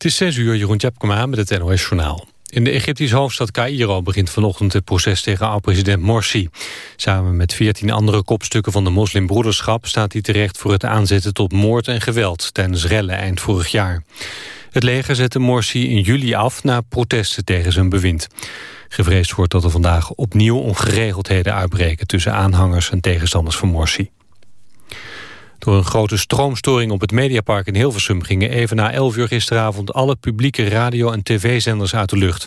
Het is 6 uur, Jeroen Tjepkema met het NOS Journaal. In de Egyptische hoofdstad Cairo begint vanochtend het proces tegen oud-president Morsi. Samen met 14 andere kopstukken van de moslimbroederschap staat hij terecht voor het aanzetten tot moord en geweld tijdens rellen eind vorig jaar. Het leger zette Morsi in juli af na protesten tegen zijn bewind. Gevreesd wordt dat er vandaag opnieuw ongeregeldheden uitbreken tussen aanhangers en tegenstanders van Morsi. Door een grote stroomstoring op het Mediapark in Hilversum... gingen even na 11 uur gisteravond alle publieke radio- en tv-zenders uit de lucht.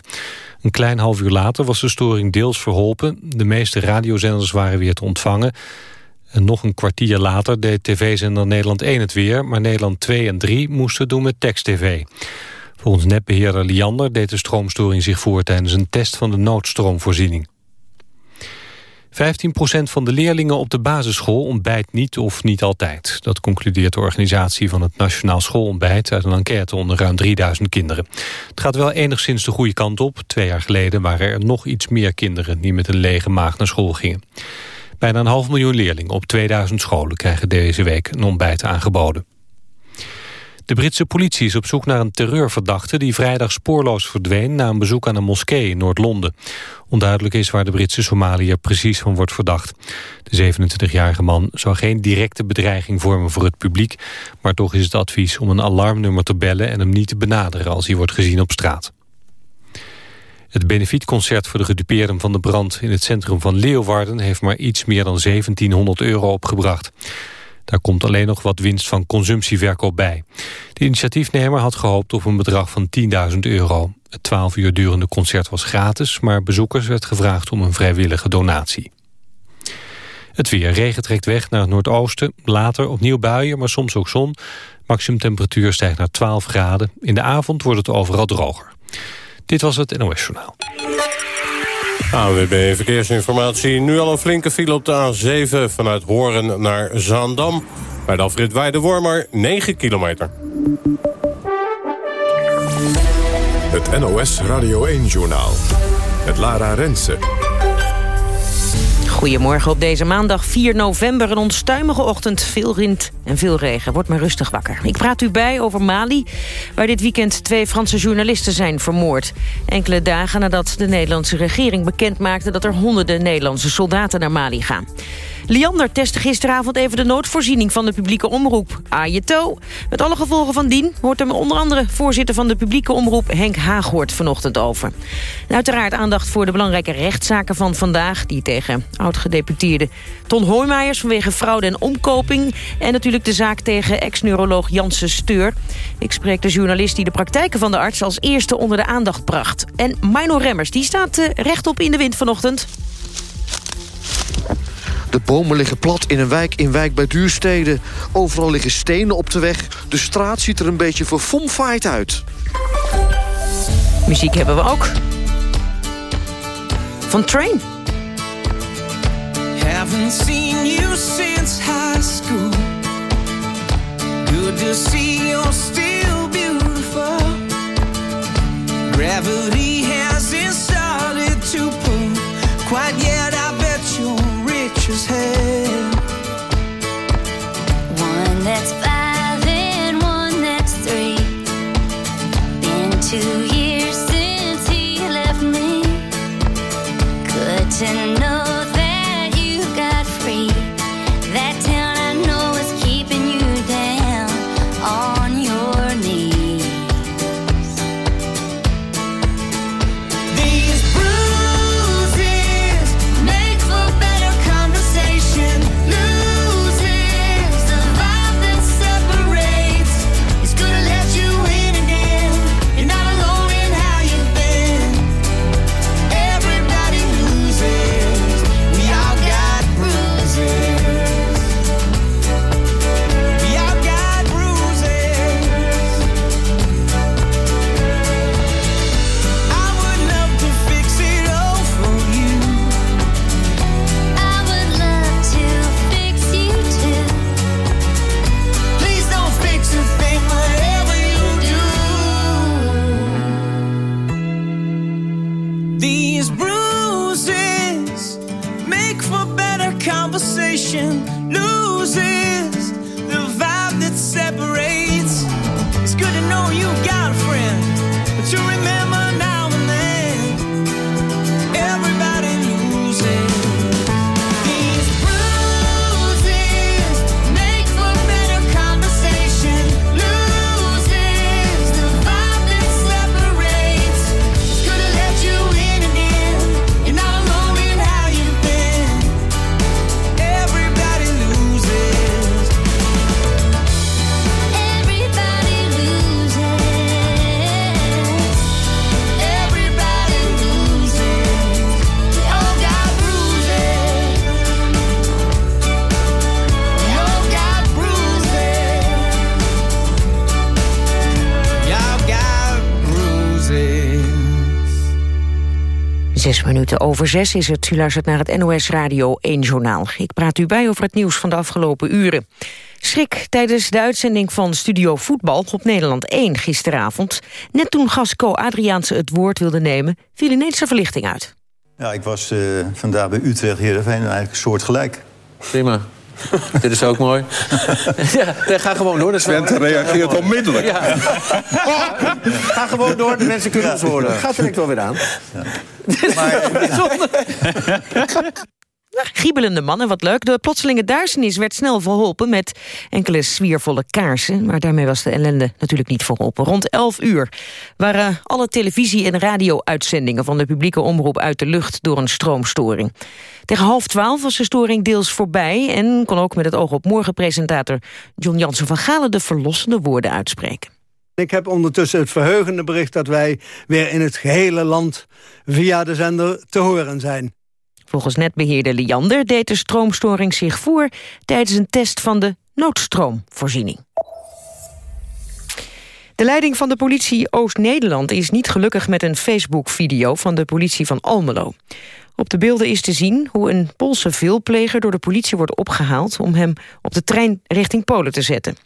Een klein half uur later was de storing deels verholpen. De meeste radiozenders waren weer te ontvangen. En nog een kwartier later deed tv-zender Nederland 1 het weer... maar Nederland 2 en 3 moesten doen met tekst-tv. Volgens netbeheerder Liander deed de stroomstoring zich voor... tijdens een test van de noodstroomvoorziening. 15% van de leerlingen op de basisschool ontbijt niet of niet altijd. Dat concludeert de organisatie van het Nationaal Schoolontbijt... uit een enquête onder ruim 3000 kinderen. Het gaat wel enigszins de goede kant op. Twee jaar geleden waren er nog iets meer kinderen... die met een lege maag naar school gingen. Bijna een half miljoen leerlingen op 2000 scholen... krijgen deze week een ontbijt aangeboden. De Britse politie is op zoek naar een terreurverdachte... die vrijdag spoorloos verdween na een bezoek aan een moskee in Noord-Londen. Onduidelijk is waar de Britse Somaliër precies van wordt verdacht. De 27-jarige man zou geen directe bedreiging vormen voor het publiek... maar toch is het advies om een alarmnummer te bellen... en hem niet te benaderen als hij wordt gezien op straat. Het benefietconcert voor de gedupeerden van de brand in het centrum van Leeuwarden... heeft maar iets meer dan 1700 euro opgebracht. Daar komt alleen nog wat winst van consumptieverkoop bij. De initiatiefnemer had gehoopt op een bedrag van 10.000 euro. Het 12 uur durende concert was gratis... maar bezoekers werd gevraagd om een vrijwillige donatie. Het weer. Regen trekt weg naar het noordoosten. Later opnieuw buien, maar soms ook zon. Maximumtemperatuur stijgt naar 12 graden. In de avond wordt het overal droger. Dit was het NOS Journaal. AWB Verkeersinformatie. Nu al een flinke file op de A7 vanuit Horen naar Zaandam. Bij de afrit Weide-Wormer 9 kilometer. Het NOS Radio 1-journaal. Het Lara Rensen. Goedemorgen op deze maandag 4 november. Een onstuimige ochtend, veel wind en veel regen. Wordt maar rustig wakker. Ik praat u bij over Mali, waar dit weekend twee Franse journalisten zijn vermoord. Enkele dagen nadat de Nederlandse regering bekend maakte... dat er honderden Nederlandse soldaten naar Mali gaan. Liander testte gisteravond even de noodvoorziening van de publieke omroep. Ajeto. Met alle gevolgen van dien hoort er onder andere voorzitter van de publieke omroep Henk Haaghoort vanochtend over. Uiteraard aandacht voor de belangrijke rechtszaken van vandaag... die tegen oud-gedeputeerde Ton Hoijmeijers vanwege fraude en omkoping... en natuurlijk de zaak tegen ex-neuroloog Janssen Steur. Ik spreek de journalist die de praktijken van de arts als eerste onder de aandacht bracht. En Mino Remmers, die staat eh, rechtop in de wind vanochtend. De bomen liggen plat in een wijk in wijk bij duursteden. Overal liggen stenen op de weg. De straat ziet er een beetje verfomfaaid uit. Muziek hebben we ook. Van Train. Haven't seen you since high school. Good to see you're still beautiful. Gravity hasn't started to pull quite yet. One that's five and one that's three. Two Minuten over zes is het. U luistert naar het NOS Radio 1 Journaal. Ik praat u bij over het nieuws van de afgelopen uren. Schrik tijdens de uitzending van Studio Voetbal op Nederland 1 gisteravond. Net toen Gasco Adriaanse het woord wilde nemen... viel ineens de verlichting uit. Ja, ik was eh, vandaag bij Utrecht Heerenveen eigenlijk een soort gelijk. Prima. Dit is ook mooi. ja, nee, ga gewoon door. Twente reageert onmiddellijk. Ja. ga gewoon door, de mensen kunnen ons horen. Gaat direct wel weer aan. Giebelende mannen, wat leuk. De plotselinge duisternis werd snel verholpen met enkele zwiervolle kaarsen. Maar daarmee was de ellende natuurlijk niet verholpen. Rond 11 uur waren alle televisie- en radio-uitzendingen... van de publieke omroep uit de lucht door een stroomstoring. Tegen half twaalf was de storing deels voorbij... en kon ook met het oog op morgen presentator John Jansen van Galen... de verlossende woorden uitspreken. Ik heb ondertussen het verheugende bericht dat wij weer in het gehele land via de zender te horen zijn. Volgens netbeheerder Liander deed de stroomstoring zich voor... tijdens een test van de noodstroomvoorziening. De leiding van de politie Oost-Nederland is niet gelukkig met een Facebook-video van de politie van Almelo. Op de beelden is te zien hoe een Poolse veelpleger door de politie wordt opgehaald om hem op de trein richting Polen te zetten.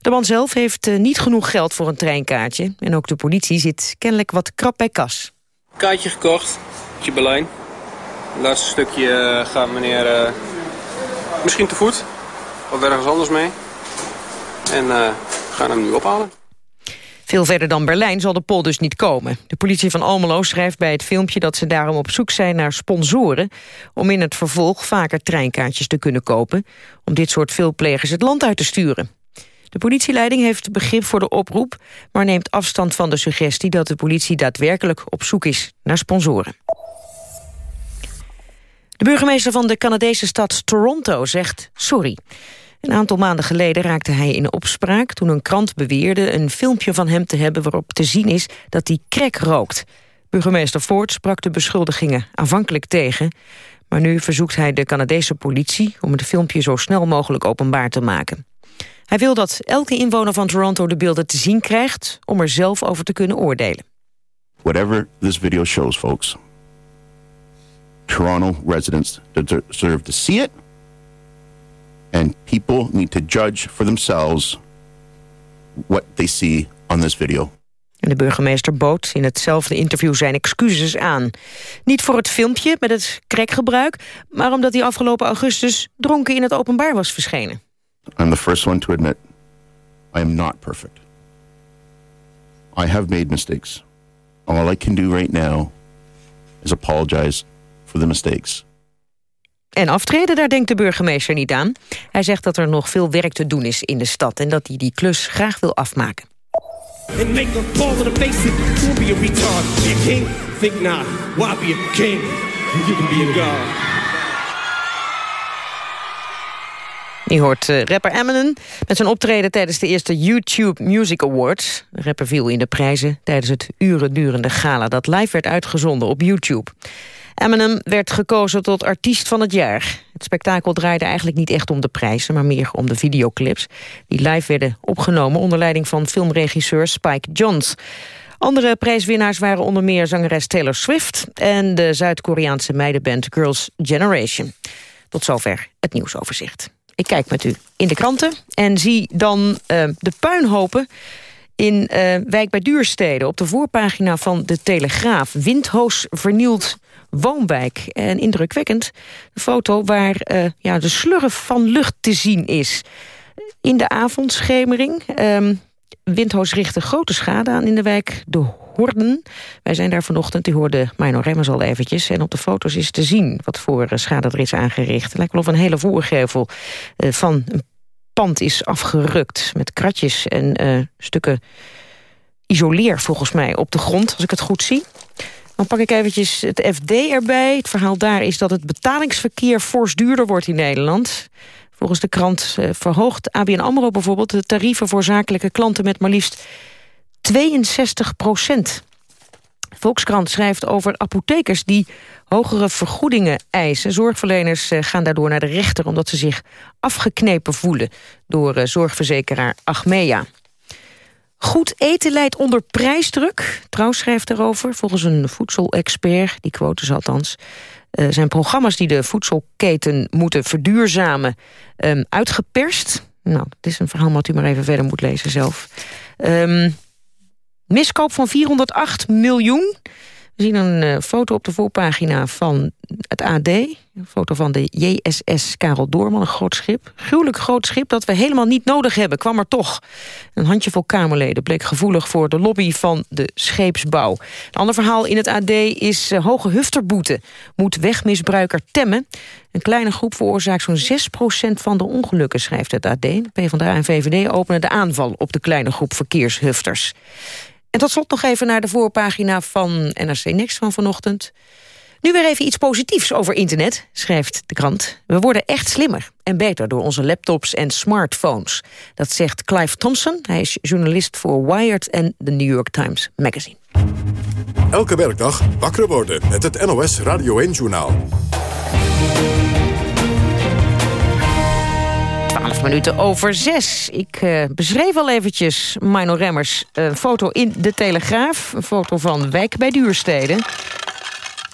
De man zelf heeft eh, niet genoeg geld voor een treinkaartje en ook de politie zit kennelijk wat krap bij kas. Kaartje gekocht, je Berlijn. Het laatste stukje eh, gaat meneer eh, misschien te voet of ergens anders mee. En we gaan hem nu ophalen. Veel verder dan Berlijn zal de Pool dus niet komen. De politie van Almelo schrijft bij het filmpje dat ze daarom op zoek zijn naar sponsoren... om in het vervolg vaker treinkaartjes te kunnen kopen... om dit soort veelplegers het land uit te sturen. De politieleiding heeft begrip voor de oproep... maar neemt afstand van de suggestie dat de politie daadwerkelijk op zoek is naar sponsoren. De burgemeester van de Canadese stad Toronto zegt sorry. Een aantal maanden geleden raakte hij in opspraak... toen een krant beweerde een filmpje van hem te hebben... waarop te zien is dat hij crack rookt. Burgemeester Ford sprak de beschuldigingen aanvankelijk tegen... maar nu verzoekt hij de Canadese politie... om het filmpje zo snel mogelijk openbaar te maken. Hij wil dat elke inwoner van Toronto de beelden te zien krijgt... om er zelf over te kunnen oordelen. Whatever this video shows, folks, Toronto residents deserve to see it, and people need to judge for themselves what they see on this video. En de burgemeester bood in hetzelfde interview zijn excuses aan. Niet voor het filmpje met het crackgebruik... maar omdat hij afgelopen augustus dronken in het openbaar was verschenen. I'm the first one to admit I am not perfect. I have made mistakes. All I can do right now is apologize for the mistakes. En aftreden, daar denkt de burgemeester niet aan. Hij zegt dat er nog veel werk te doen is in de stad... en dat hij die klus graag wil afmaken. and make them fall in the face. You'll be a retard. Be a king? Think not. Why be a king? You can be a god. Je hoort eh, rapper Eminem met zijn optreden tijdens de eerste YouTube Music Awards. De rapper viel in de prijzen tijdens het uren durende gala... dat live werd uitgezonden op YouTube. Eminem werd gekozen tot artiest van het jaar. Het spektakel draaide eigenlijk niet echt om de prijzen... maar meer om de videoclips die live werden opgenomen... onder leiding van filmregisseur Spike Jonze. Andere prijswinnaars waren onder meer zangeres Taylor Swift... en de Zuid-Koreaanse meidenband Girls' Generation. Tot zover het nieuwsoverzicht. Ik kijk met u in de kranten en zie dan eh, de puinhopen in eh, Wijk bij Duurstede. Op de voorpagina van de Telegraaf. Windhoos vernield woonwijk. En indrukwekkend, een foto waar eh, ja, de slurf van lucht te zien is. In de avondschemering. ehm Windhoos richtte grote schade aan in de wijk De Horden. Wij zijn daar vanochtend, u hoorde Mino Remmers al eventjes... en op de foto's is te zien wat voor eh, schade er is aangericht. Het lijkt wel of een hele voorgevel eh, van een pand is afgerukt... met kratjes en stukken isoleer volgens mij op de grond, als ik het goed zie. Dan pak ik eventjes het FD erbij. Het verhaal daar is dat het betalingsverkeer fors duurder wordt in Nederland. Volgens de krant eh, verhoogt ABN AMRO bijvoorbeeld... de tarieven voor zakelijke klanten met maar liefst 62 procent. Volkskrant schrijft over apothekers die hogere vergoedingen eisen. Zorgverleners eh, gaan daardoor naar de rechter... omdat ze zich afgeknepen voelen door eh, zorgverzekeraar Achmea. Goed eten leidt onder prijsdruk. Trouw schrijft erover, volgens een voedselexpert, die quote ze althans... eh, zijn programma's die de voedselketen moeten verduurzamen ehm, uitgeperst. Nou, het is een verhaal wat u maar even verder moet lezen zelf. Ehm, miskoop van 408 miljoen. We zien een eh, foto op de voorpagina van het AD. Een foto van de JSS Karel Doorman, een groot schip. Gruwelijk groot schip dat we helemaal niet nodig hebben, kwam er toch. Een handjevol Kamerleden bleek gevoelig voor de lobby van de scheepsbouw. Een ander verhaal in het AD is eh, hoge hufterboete. Moet wegmisbruiker temmen. Een kleine groep veroorzaakt zo'n 6% van de ongelukken, schrijft het AD. PvdA en VVD openen de aanval op de kleine groep verkeershufters. En tot slot nog even naar de voorpagina van NRC Next van vanochtend. Nu weer even iets positiefs over internet, schrijft de krant. We worden echt slimmer en beter door onze laptops en smartphones. Dat zegt Clive Thompson. Hij is journalist voor Wired en de New York Times Magazine. Elke werkdag wakker worden met het NOS Radio 1-journaal. 12 minuten over zes. Ik eh, beschreef al eventjes, Mino Remmers, een foto in de Telegraaf. Een foto van Wijk bij Duurstede.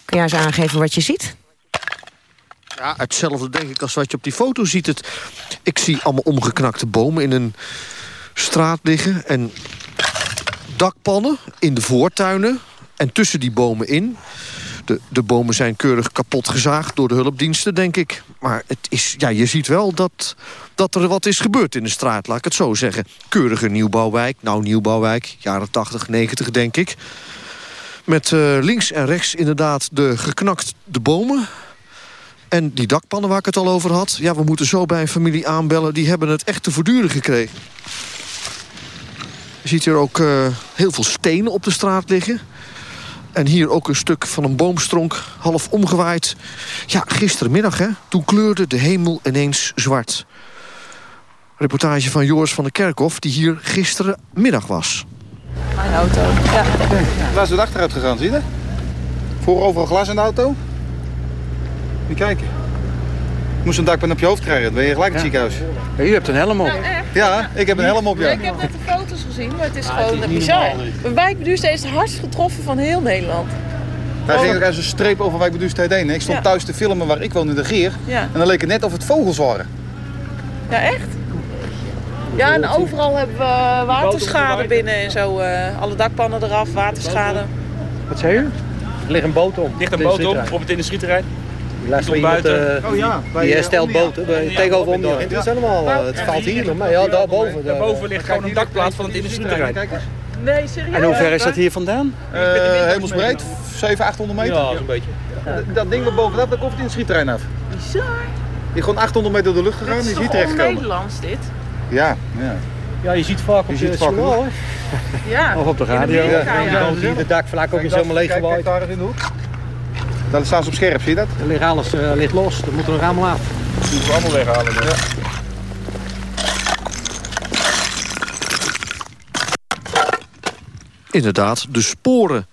Kun jij eens aangeven wat je ziet? Ja, hetzelfde denk ik als wat je op die foto ziet. Ik zie allemaal omgeknakte bomen in een straat liggen. En dakpannen in de voortuinen. En tussen die bomen in. De, de bomen zijn keurig kapot gezaagd door de hulpdiensten, denk ik. Maar het is, ja, je ziet wel dat, dat er wat is gebeurd in de straat, laat ik het zo zeggen. Keurige nieuwbouwwijk, nou nieuwbouwwijk, jaren 80, 90 denk ik. Met eh, links en rechts inderdaad de geknakt de bomen. En die dakpannen waar ik het al over had. Ja, we moeten zo bij een familie aanbellen. Die hebben het echt te verduren gekregen. Je ziet hier ook eh, heel veel stenen op de straat liggen. En hier ook een stuk van een boomstronk, half omgewaaid. Ja, gistermiddag, hè. Toen kleurde de hemel ineens zwart. Reportage van Joris van der Kerkhof, die hier gisterenmiddag was. Mijn auto, ja. Waar is het achteruit gegaan, zie je? dat? Voor overal glas in de auto. Moet kijken. Je moest een dakpan op je hoofd krijgen, dan ben je gelijk in het ziekenhuis. u hebt een helm op. Ja, ik heb een helm op, ja. Ik heb net gezien, maar het is gewoon bizar. Een wijkbeduurster is het hardst getroffen van heel Nederland. Daar ging ook als een streep over waar ik beduurstijd heen. Ik stond Ja. thuis te filmen waar ik woon in de Geer. Ja. En dan leek het net of het vogels waren. Ja, echt? Ja, en overal hebben we waterschade binnen en zo. eh, alle dakpannen eraf, waterschade. Wat zei u? Er ligt een boot op. ligt een boot op, op het industrieterrein. Die ligt stond iemand, buiten. eh, Oh ja, bij, die eh, herstelt boten bij, Ja, tegenover Omnia. Het is helemaal, eh, het valt hier nog mee. Ja, daarboven. daar. Daarboven ligt gewoon een dakplaat van het industrieterrein. Nee, serieus? En hoe ver is dat hier vandaan? Eh hemelsbreed, 700, 800 meter. Ja, zo'n beetje. Dat- Dat ding wat bovenaf, dat komt het industrieterrein af. Bizar. Je is gewoon 800 meter door de lucht gegaan en is is hier toch terechtgekomen. on-Nederlands dit? Ja, ja. Ja, je ziet vaak Je op ziet de vaak hè? Ja. Of op de In radio. Ja, ja. dan zie je de dakvlak ook eens helemaal leeggewaaid. daar in de hoek. Dan staan ze op scherp, zie je dat? Er ligt alles eh, ligt los. Dat moet er nog allemaal af. Dat moeten we allemaal weghalen. Ja. Inderdaad, de sporen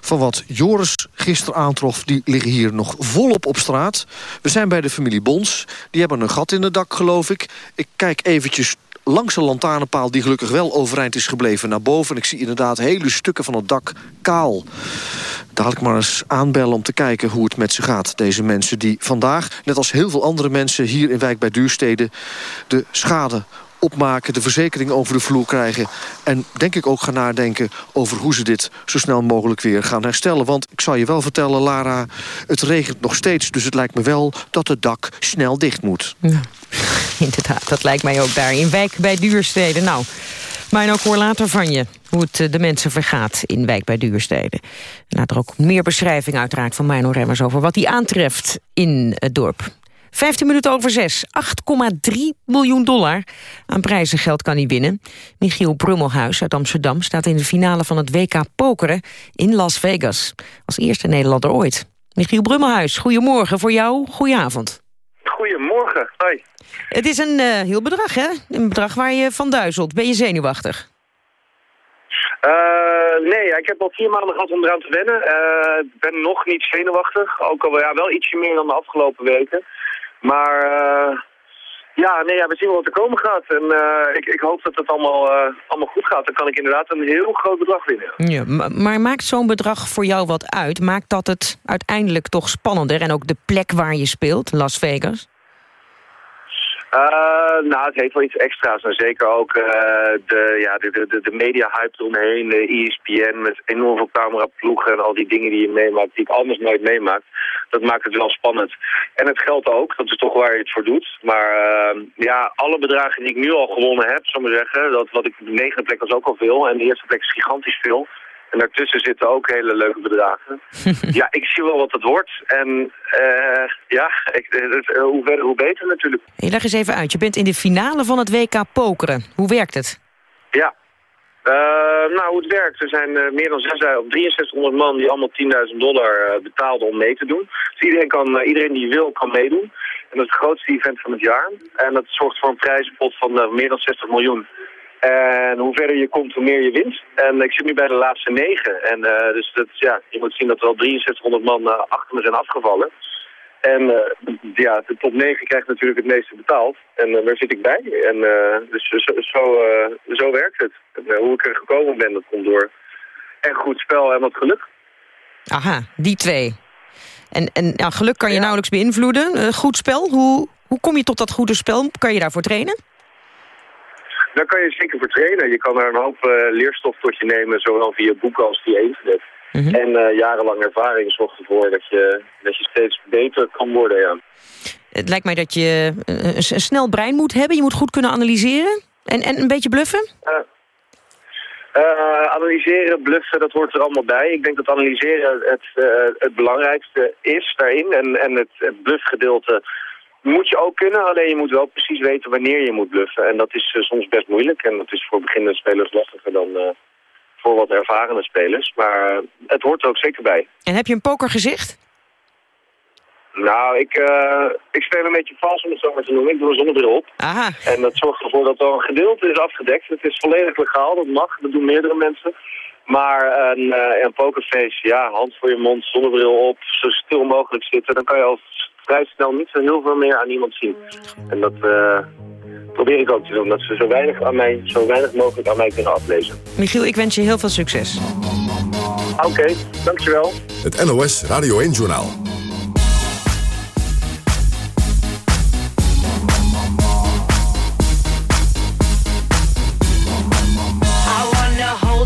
van wat Joris gisteren aantrof... die liggen hier nog volop op straat. We zijn bij de familie Bons. Die hebben een gat in het dak, geloof ik. Ik kijk eventjes langs de lantaarnpaal... die gelukkig wel overeind is gebleven naar boven. En ik zie inderdaad hele stukken van het dak kaal. Dadelijk maar eens aanbellen om te kijken hoe het met ze gaat. Deze mensen die vandaag, net als heel veel andere mensen... hier in Wijk bij Duurstede, de schade opmaken, de verzekering over de vloer krijgen... en denk ik ook gaan nadenken over hoe ze dit zo snel mogelijk weer gaan herstellen. Want ik zal je wel vertellen, Lara, het regent nog steeds... dus het lijkt me wel dat het dak snel dicht moet. Ja, inderdaad, dat lijkt mij ook daar. In Wijk bij Duurstede. Nou, maar ook hoor later van je hoe het eh, de mensen vergaat in Wijk bij Duurstede. Later ook meer beschrijving uiteraard van Mino Remmers... over wat hij aantreft in het dorp. 15 minuten over 6. 8,3 miljoen dollar aan prijzengeld kan hij winnen. Michiel Brummelhuis uit Amsterdam staat in de finale van het WK Pokeren in Las Vegas. Als eerste Nederlander ooit. Michiel Brummelhuis, goedemorgen voor jou, goedenavond. Goedemorgen, hoi. Het is een eh, heel bedrag, hè? Een bedrag waar je van duizelt. Ben je zenuwachtig? Eh, nee, ik heb al vier maanden gehad om eraan te wennen. Eh, Ik ben nog niet zenuwachtig. Ook al ja, wel ietsje meer dan de afgelopen weken. Maar eh, Ja, nee, ja, we zien wel wat er komen gaat. En eh, ik, ik hoop dat het allemaal, eh, allemaal goed gaat. Dan kan ik inderdaad een heel groot bedrag winnen. Ja, ma- maar maakt zo'n bedrag voor jou wat uit? Maakt dat het uiteindelijk toch spannender? En ook de plek waar je speelt, Las Vegas? Eh, nou, het heeft wel iets extra's. En zeker ook eh, de, ja, de, de, de, media-hype eromheen, de ESPN met enorm veel cameraploegen en al die dingen die je meemaakt, die ik anders nooit meemaakt. Dat maakt het wel spannend. En het geld ook, dat is toch waar je het voor doet. Maar eh, ja, alle bedragen die ik nu al gewonnen heb, zal ik zeggen, dat wat ik de negende plek was ook al veel en de eerste plek is gigantisch veel. En daartussen zitten ook hele leuke bedragen. ja, ik zie wel wat het wordt. En eh, ja, ik, het- hoe verder hoe beter natuurlijk. Hey, leg eens even uit. Je bent in de finale van het WK pokeren. Hoe werkt het? Ja. Eh, nou, hoe het werkt. Er zijn eh, meer dan 600 of 6300 man die allemaal 10.000 dollar eh, betaalden om mee te doen. Dus iedereen, kan, eh, iedereen die wil, kan meedoen. En dat is het grootste event van het jaar. En dat zorgt voor een prijzenpot van eh, meer dan 60 miljoen. En hoe verder je komt, hoe meer je wint. En ik zit nu bij de laatste negen. En eh, dus dat, ja, je moet zien dat er al 6300 man eh, achter me zijn afgevallen. En eh, ja, de top 9 krijgt natuurlijk het meeste betaald. En daar zit ik bij. En dus zo, zo, zo werkt het. En, hoe ik er gekomen ben, dat komt door en goed spel en wat geluk. Aha, die twee. En, en ja, geluk kan je nauwelijks beïnvloeden. Goed spel, hoe, hoe kom je tot dat goede spel? Kan je daarvoor trainen? Daar kan je zeker voor trainen. Je kan er een hoop eh, leerstof tot je nemen, zowel via boeken als via internet. En eh, jarenlang ervaring zorgt ervoor dat je, dat je steeds beter kan worden, ja. Het lijkt mij dat je eh, een, snel brein moet hebben. Je moet goed kunnen analyseren. En, en een beetje bluffen? Analyseren, bluffen, dat hoort er allemaal bij. Ik denk dat analyseren het, het belangrijkste is daarin. En, en het, het bluffgedeelte moet je ook kunnen. Alleen je moet wel precies weten wanneer je moet bluffen. En dat is eh, soms best moeilijk. En dat is voor beginnende spelers lastiger dan eh, voor wat ervarene spelers. Maar het hoort er ook zeker bij. En heb je een pokergezicht? Nou, ik, eh, ik speel een beetje vals om het zo maar te noemen. Ik doe een zonnebril op. Aha. En dat zorgt ervoor dat er een gedeelte is afgedekt. Het is volledig legaal, dat mag. Dat doen meerdere mensen. Maar een, een pokerface, ja, hand voor je mond, zonnebril op, zo stil mogelijk zitten. Dan kan je al vrij snel niet zo heel veel meer aan iemand zien. En dat eh, probeer ik ook te doen. Dat ze zo weinig, aan mij, zo weinig mogelijk aan mij kunnen aflezen. Michiel, ik wens je heel veel succes. Oké, dankjewel. Het NOS Radio 1-journaal. I wanna hold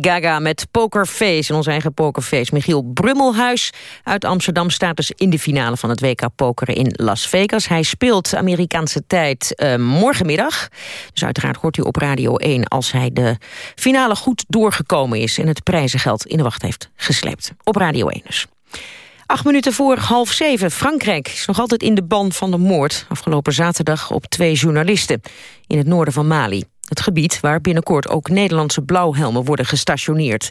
Gaga met Pokerface in ons eigen Pokerface. Michiel Brummelhuis uit Amsterdam staat dus in de finale van het WK Pokeren in Las Vegas. Hij speelt Amerikaanse tijd eh, morgenmiddag. Dus uiteraard hoort u op Radio 1 als hij de finale goed doorgekomen is... en het prijzengeld in de wacht heeft gesleept. Op Radio 1 dus. Acht minuten voor half zeven. Frankrijk is nog altijd in de ban van de moord... afgelopen zaterdag op twee journalisten in het noorden van Mali. Het gebied waar binnenkort ook Nederlandse blauwhelmen worden gestationeerd.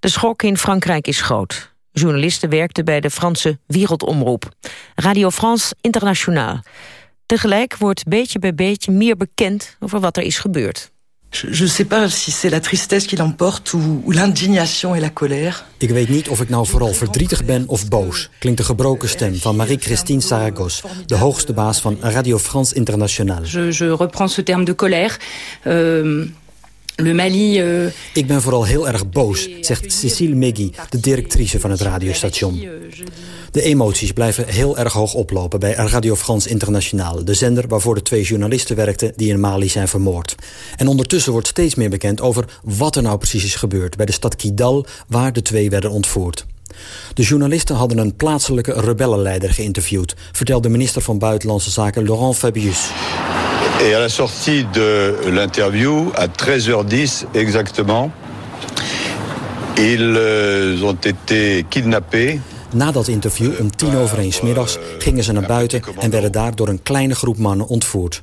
De schok in Frankrijk is groot. Journalisten werkten bij de Franse Wereldomroep. Radio France Internationaal. Tegelijk wordt beetje bij beetje meer bekend over wat er is gebeurd. Je ne sais pas si c'est la tristesse qui l'emporte ou, ou l'indignation et la colère. Ik weet niet of ik nou vooral verdrietig ben of boos, klinkt de gebroken stem van Marie-Christine Saragos, de hoogste baas van Radio France Internationale. Je, je reprends ce terme de colère. Euh, le Mali... euh, Ik ben vooral heel erg boos, zegt Cécile Megui, de directrice van het radiostation. De emoties blijven heel erg hoog oplopen bij Radio France Internationale, de zender waarvoor de twee journalisten werkten die in Mali zijn vermoord. En ondertussen wordt steeds meer bekend over wat er nou precies is gebeurd bij de stad Kidal, waar de twee werden ontvoerd. De journalisten hadden een plaatselijke rebellenleider geïnterviewd, vertelde minister van Buitenlandse Zaken Laurent Fabius. Et à la sortie de l'interview, à 13h10 exactement, ils ont été kidnappés. Na dat interview om tien over één middags gingen ze naar buiten en werden daar door een kleine groep mannen ontvoerd.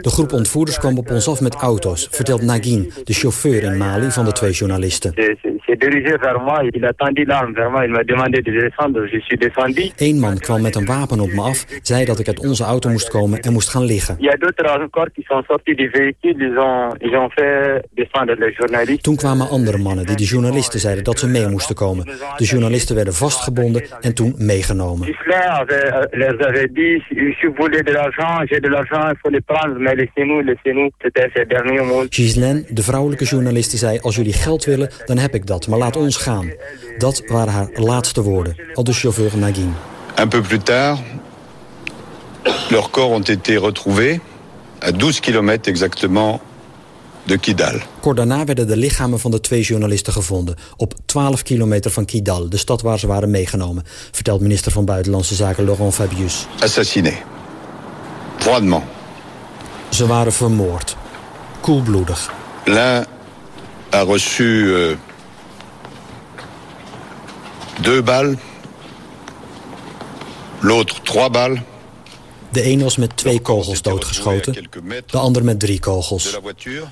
De groep ontvoerders kwam op ons af met auto's, vertelt Nagin, de chauffeur in Mali van de twee journalisten. Eén man kwam met een wapen op me af, zei dat ik uit onze auto moest komen en moest gaan liggen. Toen kwamen andere mannen die de journalisten zeiden dat ze mee moesten komen. De journalisten werden vastgebonden en toen meegenomen. Avait, euh, les avait dit, si vous voulez de l'argent, j'ai de l'argent, il faut les prendre, mais laissez-nous, laissez-nous. C'était ses derniers mots. Ghislaine, de vrouwelijke journaliste, zei... als jullie geld willen, dan heb ik dat, maar laat ons gaan. Dat waren haar laatste woorden, al de chauffeur Nagin. Un peu plus tard, leurs corps ont été retrouvés à 12 kilomètres exactement de Kidal. Kort daarna werden de lichamen van de twee journalisten gevonden... op 12 kilometer van Kidal, de stad waar ze waren meegenomen... vertelt minister van Buitenlandse Zaken Laurent Fabius. Assassinés. Froidement. Ze waren vermoord. Koelbloedig. L'un a reçu euh, deux balles, l'autre trois balles. De een was met twee kogels doodgeschoten, de ander met drie kogels.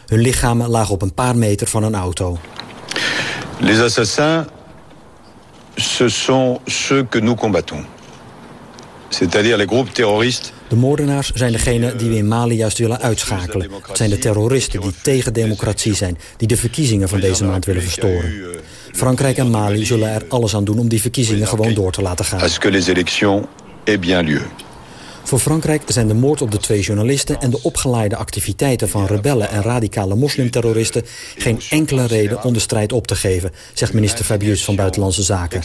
Hun lichamen lagen op een paar meter van een auto. Les assassins, ce sont ceux que nous combattons. C'est-à-dire les groupes terroristes De moordenaars zijn degenen die we in Mali juist willen uitschakelen. Het zijn de terroristen die tegen democratie zijn... die de verkiezingen van deze maand willen verstoren. Frankrijk en Mali zullen er alles aan doen om die verkiezingen gewoon door te laten gaan. Voor Frankrijk zijn de moord op de twee journalisten... en de opgeleide activiteiten van rebellen en radicale moslimterroristen... geen enkele reden om de strijd op te geven, zegt minister Fabius van Buitenlandse Zaken.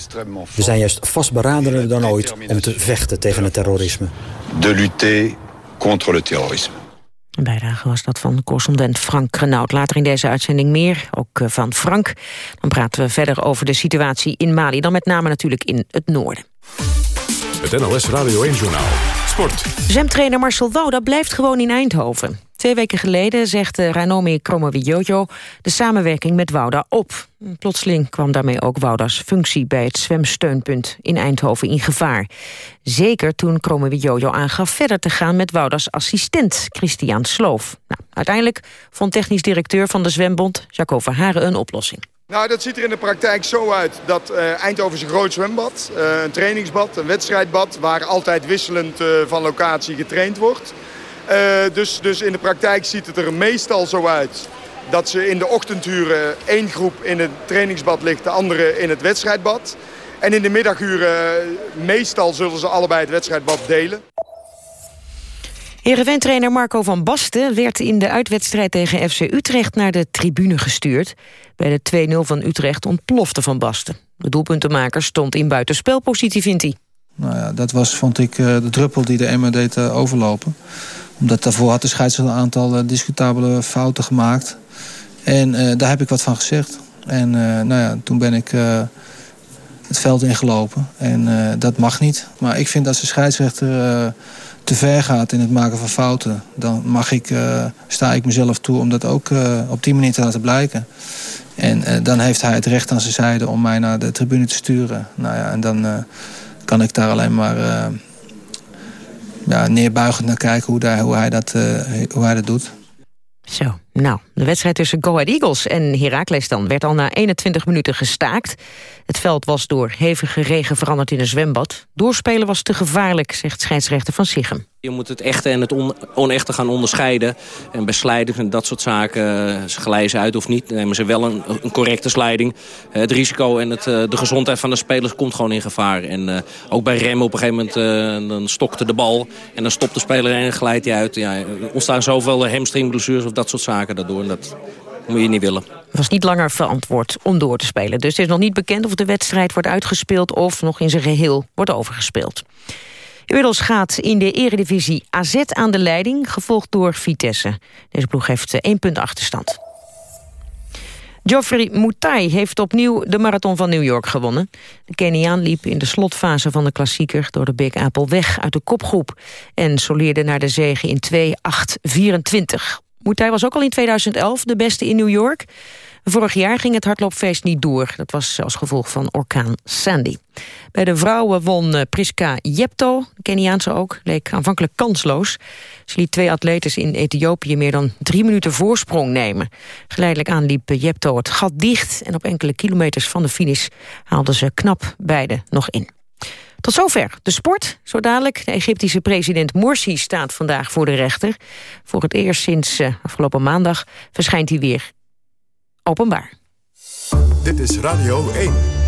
We zijn juist vastberadener dan ooit om te vechten tegen het terrorisme. de lutter contre le terrorisme. Een bijdrage was dat van correspondent Frank Renaud. Later in deze uitzending meer, ook eh, van Frank. Dan praten we verder over de situatie in Mali. Dan met name natuurlijk in het noorden. Het NOS Radio 1-journaal. Sport. Zwemtrainer Marcel Wouda blijft gewoon in Eindhoven. Twee weken geleden zegt eh, Ranomi Kromowidjojo de samenwerking met Wouda op. Plotseling kwam daarmee ook Wouda's functie bij het zwemsteunpunt in Eindhoven in gevaar. Zeker toen Kromowidjojo aangaf verder te gaan met Wouda's assistent Christian Sloof. Nou, uiteindelijk vond technisch directeur van de zwembond Jaco Verharen een oplossing. Nou, dat ziet er in de praktijk zo uit dat eh, Eindhoven is een groot zwembad. eh, een trainingsbad, een wedstrijdbad... waar altijd wisselend eh, van locatie getraind wordt. Dus, dus in de praktijk ziet het er meestal zo uit... dat ze in de ochtenduren één groep in het trainingsbad ligt... de andere in het wedstrijdbad. En in de middaguren meestal zullen ze allebei het wedstrijdbad delen. Heerenveen-trainer Marco van Basten werd in de uitwedstrijd tegen FC Utrecht naar de tribune gestuurd. Bij de 2-0 van Utrecht ontplofte van Basten. De doelpuntenmaker stond in buitenspelpositie, vindt hij. Nou ja, dat was, vond ik, eh, de druppel die de Emmer deed eh, overlopen. Omdat daarvoor had de scheidsrechter een aantal eh, discutabele fouten gemaakt. En daar heb ik wat van gezegd. En nou ja, toen ben ik het veld ingelopen. En dat mag niet. Maar ik vind dat de scheidsrechter te ver gaat in het maken van fouten... dan mag ik, eh, sta ik mezelf toe om dat ook eh, op die manier te laten blijken. En eh, dan heeft hij het recht aan zijn zijde om mij naar de tribune te sturen. Nou ja, en dan kan ik daar alleen maar ja, neerbuigend naar kijken hoe, daar, hoe, hij dat, hoe hij dat doet. Zo, nou, de wedstrijd tussen Go Ahead Eagles en Heracles dan... werd al na 21 minuten gestaakt. Het veld was door hevige regen veranderd in een zwembad. Doorspelen was te gevaarlijk, zegt scheidsrechter van Sichem. Je moet het echte en het on- onechte gaan onderscheiden. En bij slijding en dat soort zaken, eh, ze glijden ze uit of niet... nemen ze wel een, een correcte slijding. Eh, het risico en het, eh, de gezondheid van de spelers komt gewoon in gevaar. En ook bij remmen op een gegeven moment dan stokte de bal... en dan stopt de speler en glijdt hij uit. Ja, er ontstaan zoveel hamstringblessures of dat soort zaken daardoor. Dat moet je niet willen. Het was niet langer verantwoord om door te spelen. Dus het is nog niet bekend of de wedstrijd wordt uitgespeeld... of nog in zijn geheel wordt overgespeeld. Inmiddels gaat in de eredivisie AZ aan de leiding, gevolgd door Vitesse. Deze ploeg heeft eh, één punt achterstand. Geoffrey Mutai heeft opnieuw de marathon van New York gewonnen. De Keniaan liep in de slotfase van de klassieker door de Big Apple weg uit de kopgroep... en soleerde naar de zege in 2.8.24. Mutai was ook al in 2011 de beste in New York. Vorig jaar ging het hardloopfeest niet door. Dat was als gevolg van orkaan Sandy. Bij de vrouwen won eh, Priska Jepto, Keniaanse ook, leek aanvankelijk kansloos. Ze liet twee atletes in Ethiopië meer dan drie minuten voorsprong nemen. Geleidelijk aan liep Jepto het gat dicht... en op enkele kilometers van de finish haalden ze knap beide nog in. Tot zover de sport. Zo dadelijk, de Egyptische president Morsi staat vandaag voor de rechter. Voor het eerst sinds eh, afgelopen maandag verschijnt hij weer openbaar. Dit is Radio 1.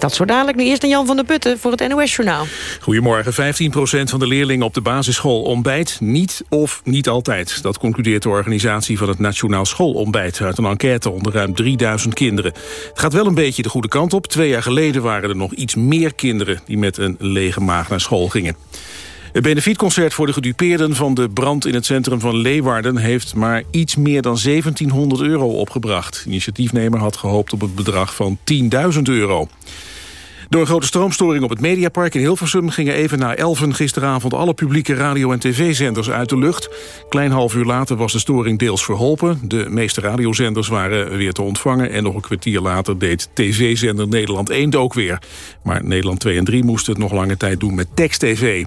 Dat zo dadelijk. Nu eerst naar Jan van der Putten voor het NOS-journaal. Goedemorgen. 15% van de leerlingen op de basisschool ontbijt niet of niet altijd. Dat concludeert de organisatie van het Nationaal Schoolontbijt... uit een enquête onder ruim 3000 kinderen. Het gaat wel een beetje de goede kant op. Twee jaar geleden waren er nog iets meer kinderen... die met een lege maag naar school gingen. Het benefietconcert voor de gedupeerden van de brand in het centrum van Leeuwarden... heeft maar iets meer dan 1700 euro opgebracht. De initiatiefnemer had gehoopt op het bedrag van 10.000 euro. Door een grote stroomstoring op het Mediapark in Hilversum... gingen even na elfen gisteravond alle publieke radio- en tv-zenders uit de lucht. Klein half uur later was de storing deels verholpen. De meeste radiozenders waren weer te ontvangen... en nog een kwartier later deed tv-zender Nederland 1 het ook weer. Maar Nederland 2 en 3 moesten het nog lange tijd doen met tekst-tv.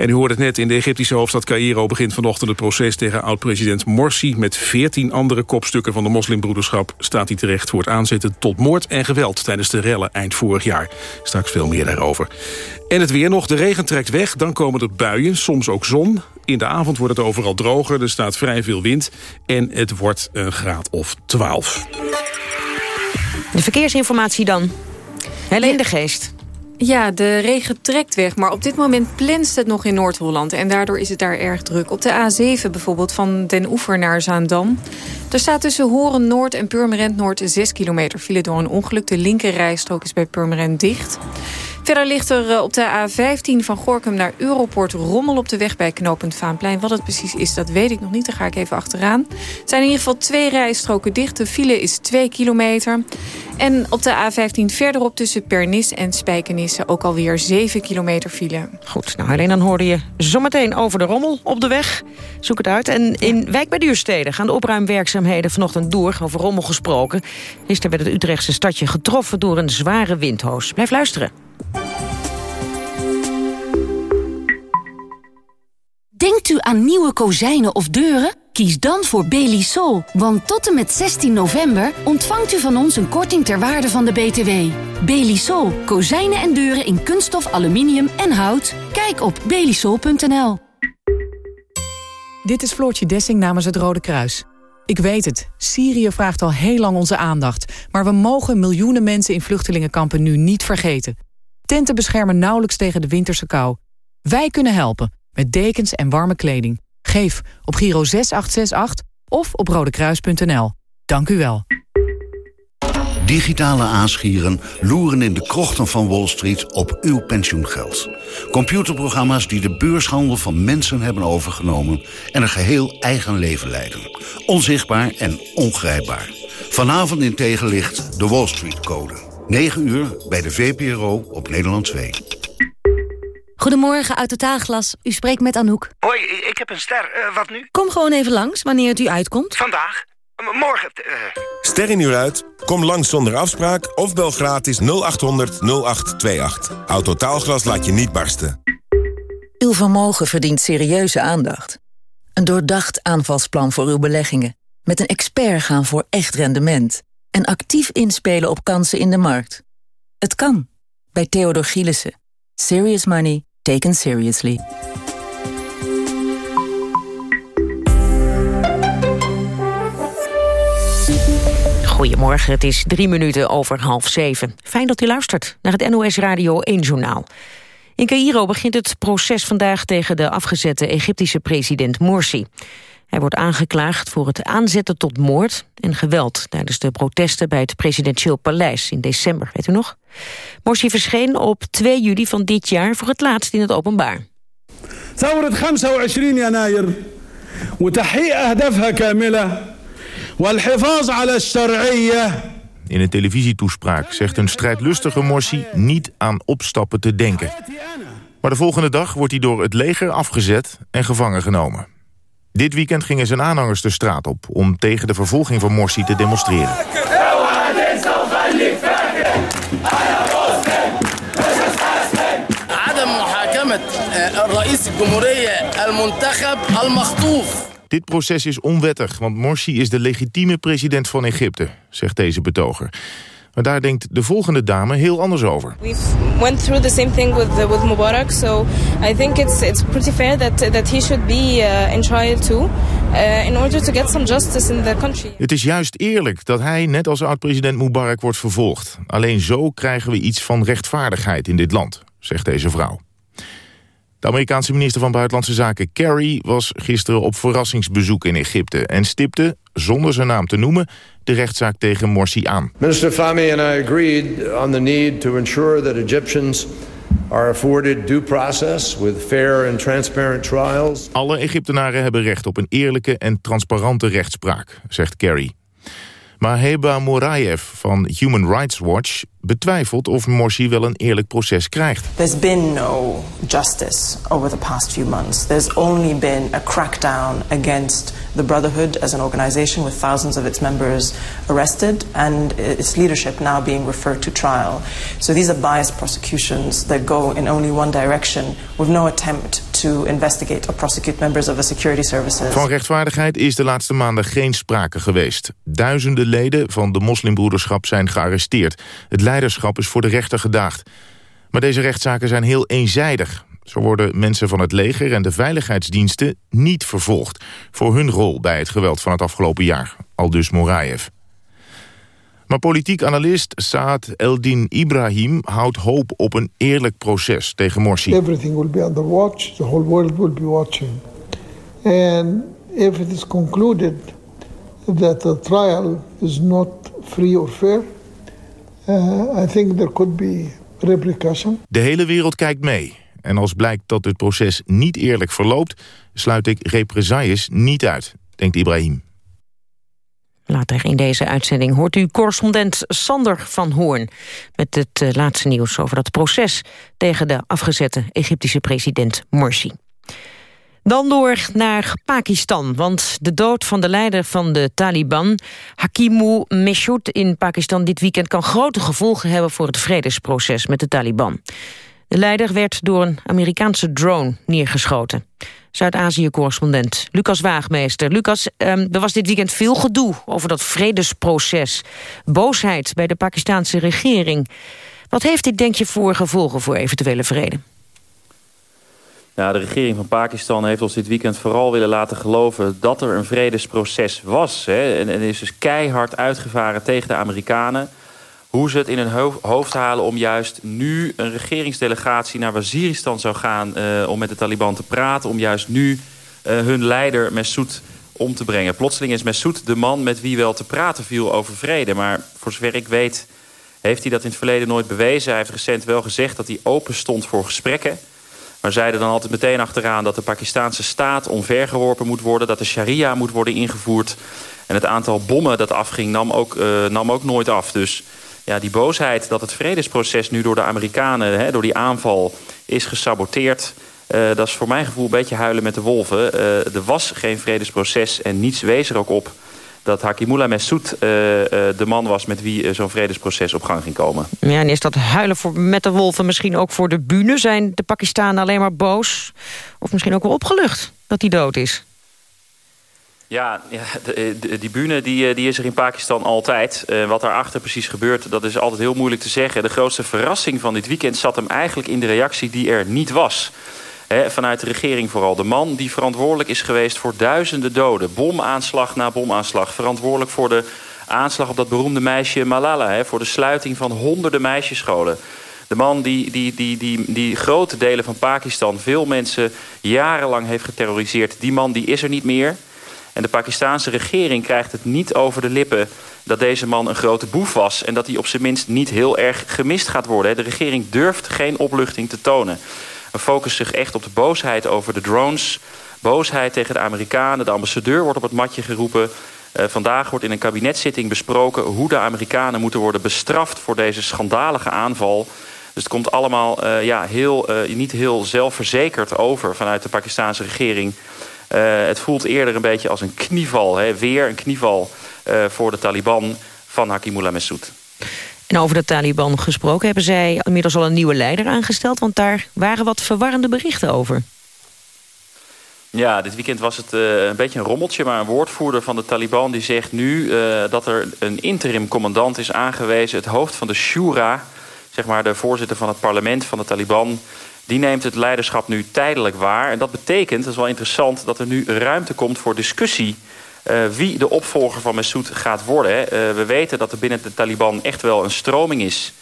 En u hoort het net, in de Egyptische hoofdstad Cairo begint vanochtend het proces tegen oud-president Morsi. Met veertien andere kopstukken van de moslimbroederschap staat hij terecht voor het aanzetten tot moord en geweld tijdens de rellen eind vorig jaar. Straks veel meer daarover. En het weer nog, de regen trekt weg, dan komen er buien, soms ook zon. In de avond wordt het overal droger, er staat vrij veel wind en het wordt een graad of 12. De verkeersinformatie dan. Helene de Geest. Ja, de regen trekt weg, maar op dit moment plenst het nog in Noord-Holland. En daardoor is het daar erg druk. Op de A7 bijvoorbeeld, van Den Oever naar Zaandam. Er staat tussen Horen Noord en Purmerend Noord 6 kilometer file door een ongeluk. De linkerrijstrook is bij Purmerend dicht. Verder ligt er eh, op de A15 van Gorkum naar Europort rommel op de weg bij knooppunt Vaanplein. Wat het precies is, dat weet ik nog niet. Daar ga ik even achteraan. Er zijn in ieder geval twee rijstroken dicht. De file is 2 kilometer. En op de A15 verderop tussen Pernis en Spijkenisse ook alweer 7 kilometer file. Goed, nou alleen dan hoorde je zometeen over de rommel op de weg. Zoek het uit. En in Wijk bij Duurstede gaan de opruimwerkzaamheden vanochtend door. Over rommel gesproken. Gisteren werd het Utrechtse stadje getroffen door een zware windhoos. Blijf luisteren. Denkt u aan nieuwe kozijnen of deuren? Kies dan voor Belisol, want tot en met 16 november ontvangt u van ons een korting ter waarde van de BTW. Belisol, kozijnen en deuren in kunststof, aluminium en hout. Kijk op belisol.nl. Dit is Floortje Dessing namens het Rode Kruis. Ik weet het, Syrië vraagt al heel lang onze aandacht... maar we mogen miljoenen mensen in vluchtelingenkampen nu niet vergeten. Tenten beschermen nauwelijks tegen de winterse kou. Wij kunnen helpen, met dekens en warme kleding. Geef op Giro 6868 of op rodekruis.nl. Dank u wel. Digitale aasgieren loeren in de krochten van Wall Street op uw pensioengeld. Computerprogramma's die de beurshandel van mensen hebben overgenomen... en een geheel eigen leven leiden. Onzichtbaar en ongrijpbaar. Vanavond in tegenlicht de Wall Street Code. 9 uur bij de VPRO op Nederland 2. Goedemorgen, uit Totaalglas. U spreekt met Anouk. Hoi, ik heb een ster. Eh, wat nu? Kom gewoon even langs, wanneer het u uitkomt. Vandaag? M- morgen? eh. Ster in uur uit? Kom langs zonder afspraak of bel gratis 0800 0828. Autotaalglas laat je niet barsten. Uw vermogen verdient serieuze aandacht. Een doordacht aanvalsplan voor uw beleggingen. Met een expert gaan voor echt rendement. En actief inspelen op kansen in de markt. Het kan. Bij Theodor Gielissen. Serious money taken seriously. Goedemorgen, het is drie minuten over half zeven. Fijn dat u luistert naar het NOS Radio 1 Journaal. In Cairo begint het proces vandaag tegen de afgezette Egyptische president Morsi. Hij wordt aangeklaagd voor het aanzetten tot moord en geweld... tijdens de protesten bij het presidentieel paleis in december, weet u nog? Morsi verscheen op 2 juli van dit jaar voor het laatst in het openbaar. ثورة 25 يناير وتحقيق أهدافها كاملة والحفاظ على الشرعية In een televisietoespraak zegt een strijdlustige Morsi niet aan opstappen te denken. Maar de volgende dag wordt hij door het leger afgezet en gevangen genomen. Dit weekend gingen zijn aanhangers de straat op om tegen de vervolging van Morsi te demonstreren. رئيس الجمهورية المنتخب المخطوف Dit proces is onwettig, want Morsi is de legitieme president van Egypte, zegt deze betoger. Maar daar denkt de volgende dame heel anders over. We've went through the same thing with with Mubarak, so I think it's it's pretty fair that that he should be uh, in trial too, uh, in order to get some justice in the country. Het is juist eerlijk dat hij, net als oud-president Mubarak, wordt vervolgd. Alleen zo krijgen we iets van rechtvaardigheid in dit land, zegt deze vrouw. De Amerikaanse minister van Buitenlandse Zaken Kerry was gisteren op verrassingsbezoek in Egypte en stipte, zonder zijn naam te noemen, de rechtszaak tegen Morsi aan. Minister Fahmy and I agreed on the need to ensure that Egyptians are afforded due process with fair and transparent trials. Alle Egyptenaren hebben recht op een eerlijke en transparante rechtspraak, zegt Kerry. Maar Heba Morayev van Human Rights Watch betwijfelt of Morsi wel een eerlijk proces krijgt. There's been no justice over the past few months. There's only been a crackdown against the Brotherhood as an organization with thousands of its members arrested and its leadership now being referred to trial. So these are biased prosecutions that go in only one direction with no attempt to investigate or prosecute members of the security services. Van rechtvaardigheid is de laatste maanden geen sprake geweest. Duizenden leden van de moslimbroederschap zijn gearresteerd. Het leiderschap is voor de rechter gedaagd. Maar deze rechtszaken zijn heel eenzijdig. Zo worden mensen van het leger en de veiligheidsdiensten niet vervolgd... voor hun rol bij het geweld van het afgelopen jaar, aldus Moraev. Maar politiek analist Saad Eldin Ibrahim houdt hoop op een eerlijk proces tegen Morsi. Everything will be under watch. The whole world will be watching. And if it is concluded that the trial is not free or fair, I think there could be repercussion. De hele wereld kijkt mee. En als blijkt dat het proces niet eerlijk verloopt... sluit ik represailles niet uit, denkt Ibrahim. Later in deze uitzending hoort u correspondent Sander van Hoorn... met het uh, laatste nieuws over dat proces tegen de afgezette Egyptische president Morsi. Dan door naar Pakistan, want de dood van de leider van de Taliban... Hakimu Meshoud in Pakistan dit weekend kan grote gevolgen hebben... voor het vredesproces met de Taliban. De leider werd door een Amerikaanse drone neergeschoten. Zuid-Azië-correspondent Lucas Waagmeester. Lucas, um, er was dit weekend veel gedoe over dat vredesproces. Boosheid bij de Pakistanse regering. Wat heeft dit, denk je, voor gevolgen voor eventuele vrede? Ja, de regering van Pakistan heeft ons dit weekend vooral willen laten geloven... dat er een vredesproces was. Hè, en, is dus keihard uitgevaren tegen de Amerikanen hoe ze het in hun hoofd halen om juist nu een regeringsdelegatie naar Waziristan zou gaan... Uh, om met de Taliban te praten, om juist nu uh, hun leider Messoud om te brengen. Plotseling is Messoud de man met wie wel te praten viel over vrede. Maar voor zover ik weet heeft hij dat in het verleden nooit bewezen. Hij heeft recent wel gezegd dat hij open stond voor gesprekken. Maar zeiden dan altijd meteen achteraan dat de Pakistanse staat omvergeworpen moet worden... dat de sharia moet worden ingevoerd. En het aantal bommen dat afging nam ook, uh, nam ook nooit af. Dus ja, die boosheid dat het vredesproces nu door de Amerikanen... Hè, door die aanval is gesaboteerd... Uh, dat is voor mijn gevoel een beetje huilen met de wolven. Uh, er was geen vredesproces en niets wees er ook op... dat Hakimullah Messoud uh, de man was met wie zo'n vredesproces op gang ging komen. Ja, en is dat huilen voor, met de wolven misschien ook voor de bühne? Zijn de Pakistanen alleen maar boos? Of misschien ook wel opgelucht dat hij dood is? Ja, die bühne die, eh, die is er in Pakistan altijd. Wat daarachter precies gebeurt, dat is altijd heel moeilijk te zeggen. De grootste verrassing van dit weekend zat hem eigenlijk in de reactie die er niet was. Vanuit de regering vooral. De man die verantwoordelijk is geweest voor duizenden doden. Bomaanslag na bomaanslag. Verantwoordelijk voor de aanslag op dat beroemde meisje Malala. Voor de sluiting van honderden meisjesscholen. De man die, die, die, die, die grote delen van Pakistan, veel mensen jarenlang heeft geterroriseerd. Die man die is er niet meer. En de Pakistanse regering krijgt het niet over de lippen dat deze man een grote boef was... en dat hij op zijn minst niet heel erg gemist gaat worden. De regering durft geen opluchting te tonen. We focussen zich echt op de boosheid over de drones... boosheid tegen de Amerikanen. De ambassadeur wordt op het matje geroepen. Uh, vandaag wordt in een kabinetszitting besproken... hoe de Amerikanen moeten worden bestraft voor deze schandalige aanval... Dus het komt allemaal uh, ja, heel, uh, niet heel zelfverzekerd over vanuit de Pakistanse regering. Het voelt eerder een beetje als een knieval. Hè? Weer een knieval voor de Taliban van Hakimullah Messoud. En over de Taliban gesproken hebben zij inmiddels al een nieuwe leider aangesteld... want daar waren wat verwarrende berichten over. Ja, dit weekend was het uh, een beetje een rommeltje... maar een woordvoerder van de Taliban die zegt nu... Uh, dat er een interim commandant is aangewezen... het hoofd van de Shura, zeg maar de voorzitter van het parlement van de Taliban die neemt het leiderschap nu tijdelijk waar. En dat betekent, dat is wel interessant, dat er nu ruimte komt voor discussie... Uh, wie de opvolger van Massoud gaat worden. Uh, we weten dat er binnen de Taliban echt wel een stroming is...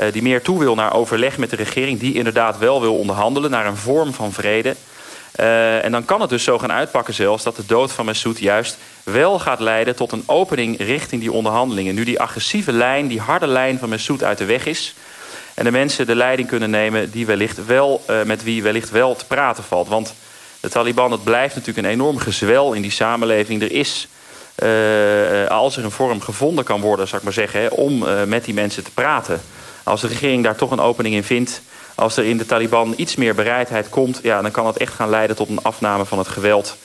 Uh, die meer toe wil naar overleg met de regering... die inderdaad wel wil onderhandelen naar een vorm van vrede. en dan kan het dus zo gaan uitpakken zelfs... dat de dood van Massoud juist wel gaat leiden tot een opening richting die onderhandelingen. Nu die agressieve lijn, die harde lijn van Massoud uit de weg is... En de mensen de leiding kunnen nemen die wellicht wel, met wie wellicht wel te praten valt. Want de Taliban, het blijft natuurlijk een enorm gezwel in die samenleving. Er is, uh, als er een vorm gevonden kan worden, zou ik maar zeggen, om uh, met die mensen te praten. Als de regering daar toch een opening in vindt, als er in de Taliban iets meer bereidheid komt, ja, dan kan het echt gaan leiden tot een afname van het geweld.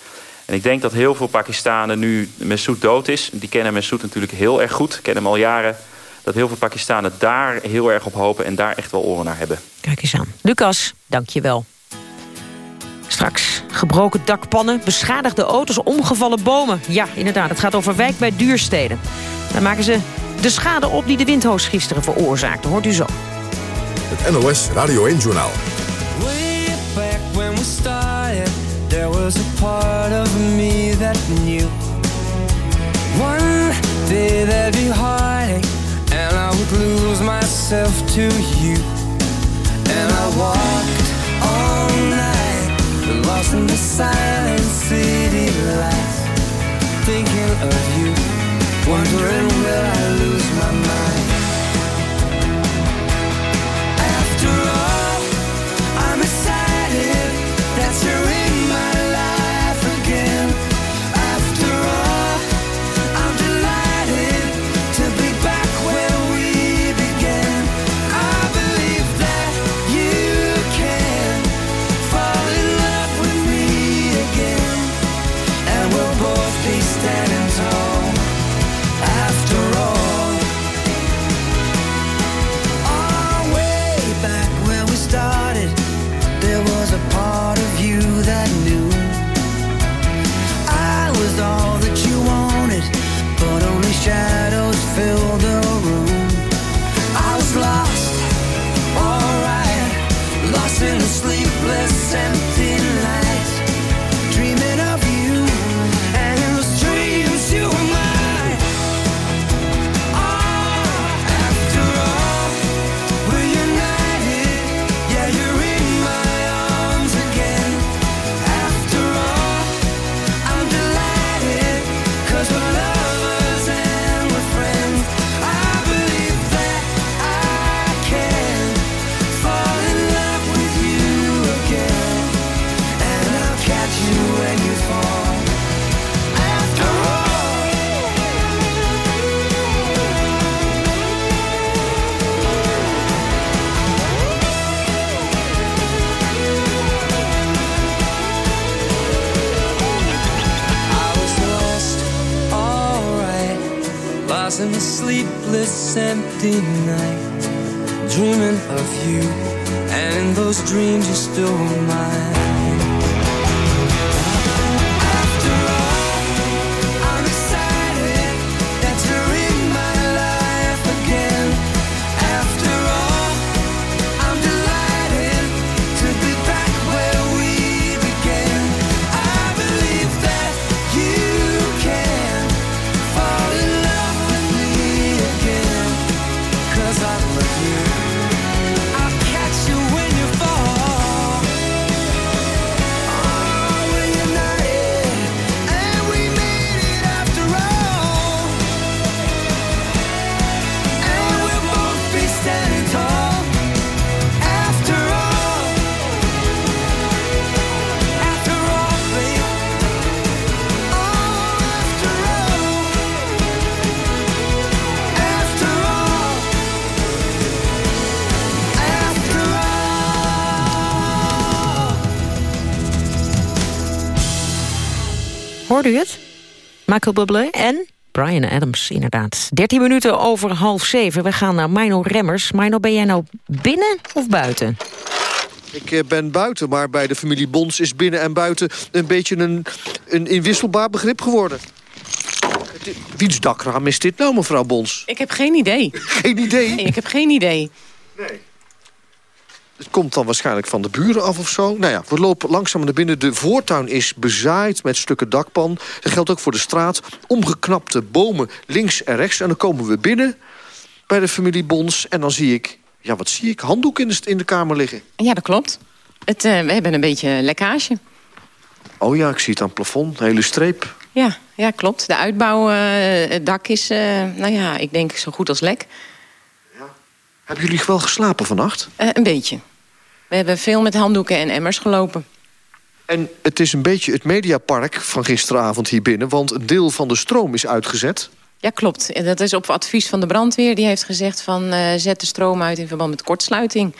En ik denk dat heel veel Pakistanen nu Messoud dood is. Die kennen Messoud natuurlijk heel erg goed, kennen hem al jaren dat heel veel Pakistanen daar heel erg op hopen... en daar echt wel oren naar hebben. Kijk eens aan. Lucas, dank je wel. Straks gebroken dakpannen, beschadigde auto's, omgevallen bomen. Ja, inderdaad, het gaat over wijk bij duursteden. Daar maken ze de schade op die de windhoos gisteren veroorzaakte. Hoort u zo. Het NOS Radio 1-journaal. There was a part of me that knew One day there'd be heartache myself to you. And I walked all night, lost in the silent city lights, thinking of you, wondering will I lose my mind. Hoorde u het? Michael Bublé en Brian Adams, inderdaad. 13 minuten over half zeven. We gaan naar Mino Remmers. Mino, ben jij nou binnen of buiten? Ik eh, ben buiten, maar bij de familie Bons is binnen en buiten... een beetje een, een inwisselbaar begrip geworden. Wiens dakraam is dit nou, mevrouw Bons? Ik heb geen idee. Geen idee? Nee, ik heb geen idee. Het komt dan waarschijnlijk van de buren af of zo. Nou ja, we lopen langzaam naar binnen. De voortuin is bezaaid met stukken dakpan. Dat geldt ook voor de straat. Omgeknapte bomen links en rechts. En dan komen we binnen bij de familie Bons. En dan zie ik, ja wat zie ik? Handdoek in de, in de kamer liggen. Ja, dat klopt. Het, eh, we hebben een beetje lekkage. Oh ja, ik zie het aan het plafond. Een hele streep. Ja, ja klopt. De uitbouw, eh, het dak is, eh, nou ja, ik denk zo goed als lek. Hebben jullie wel geslapen vannacht? Eh, een beetje. We hebben veel met handdoeken en emmers gelopen. En het is een beetje het mediapark van gisteravond hier binnen... want een deel van de stroom is uitgezet. Ja, klopt. En dat is op advies van de brandweer. Die heeft gezegd van eh, zet de stroom uit in verband met kortsluiting.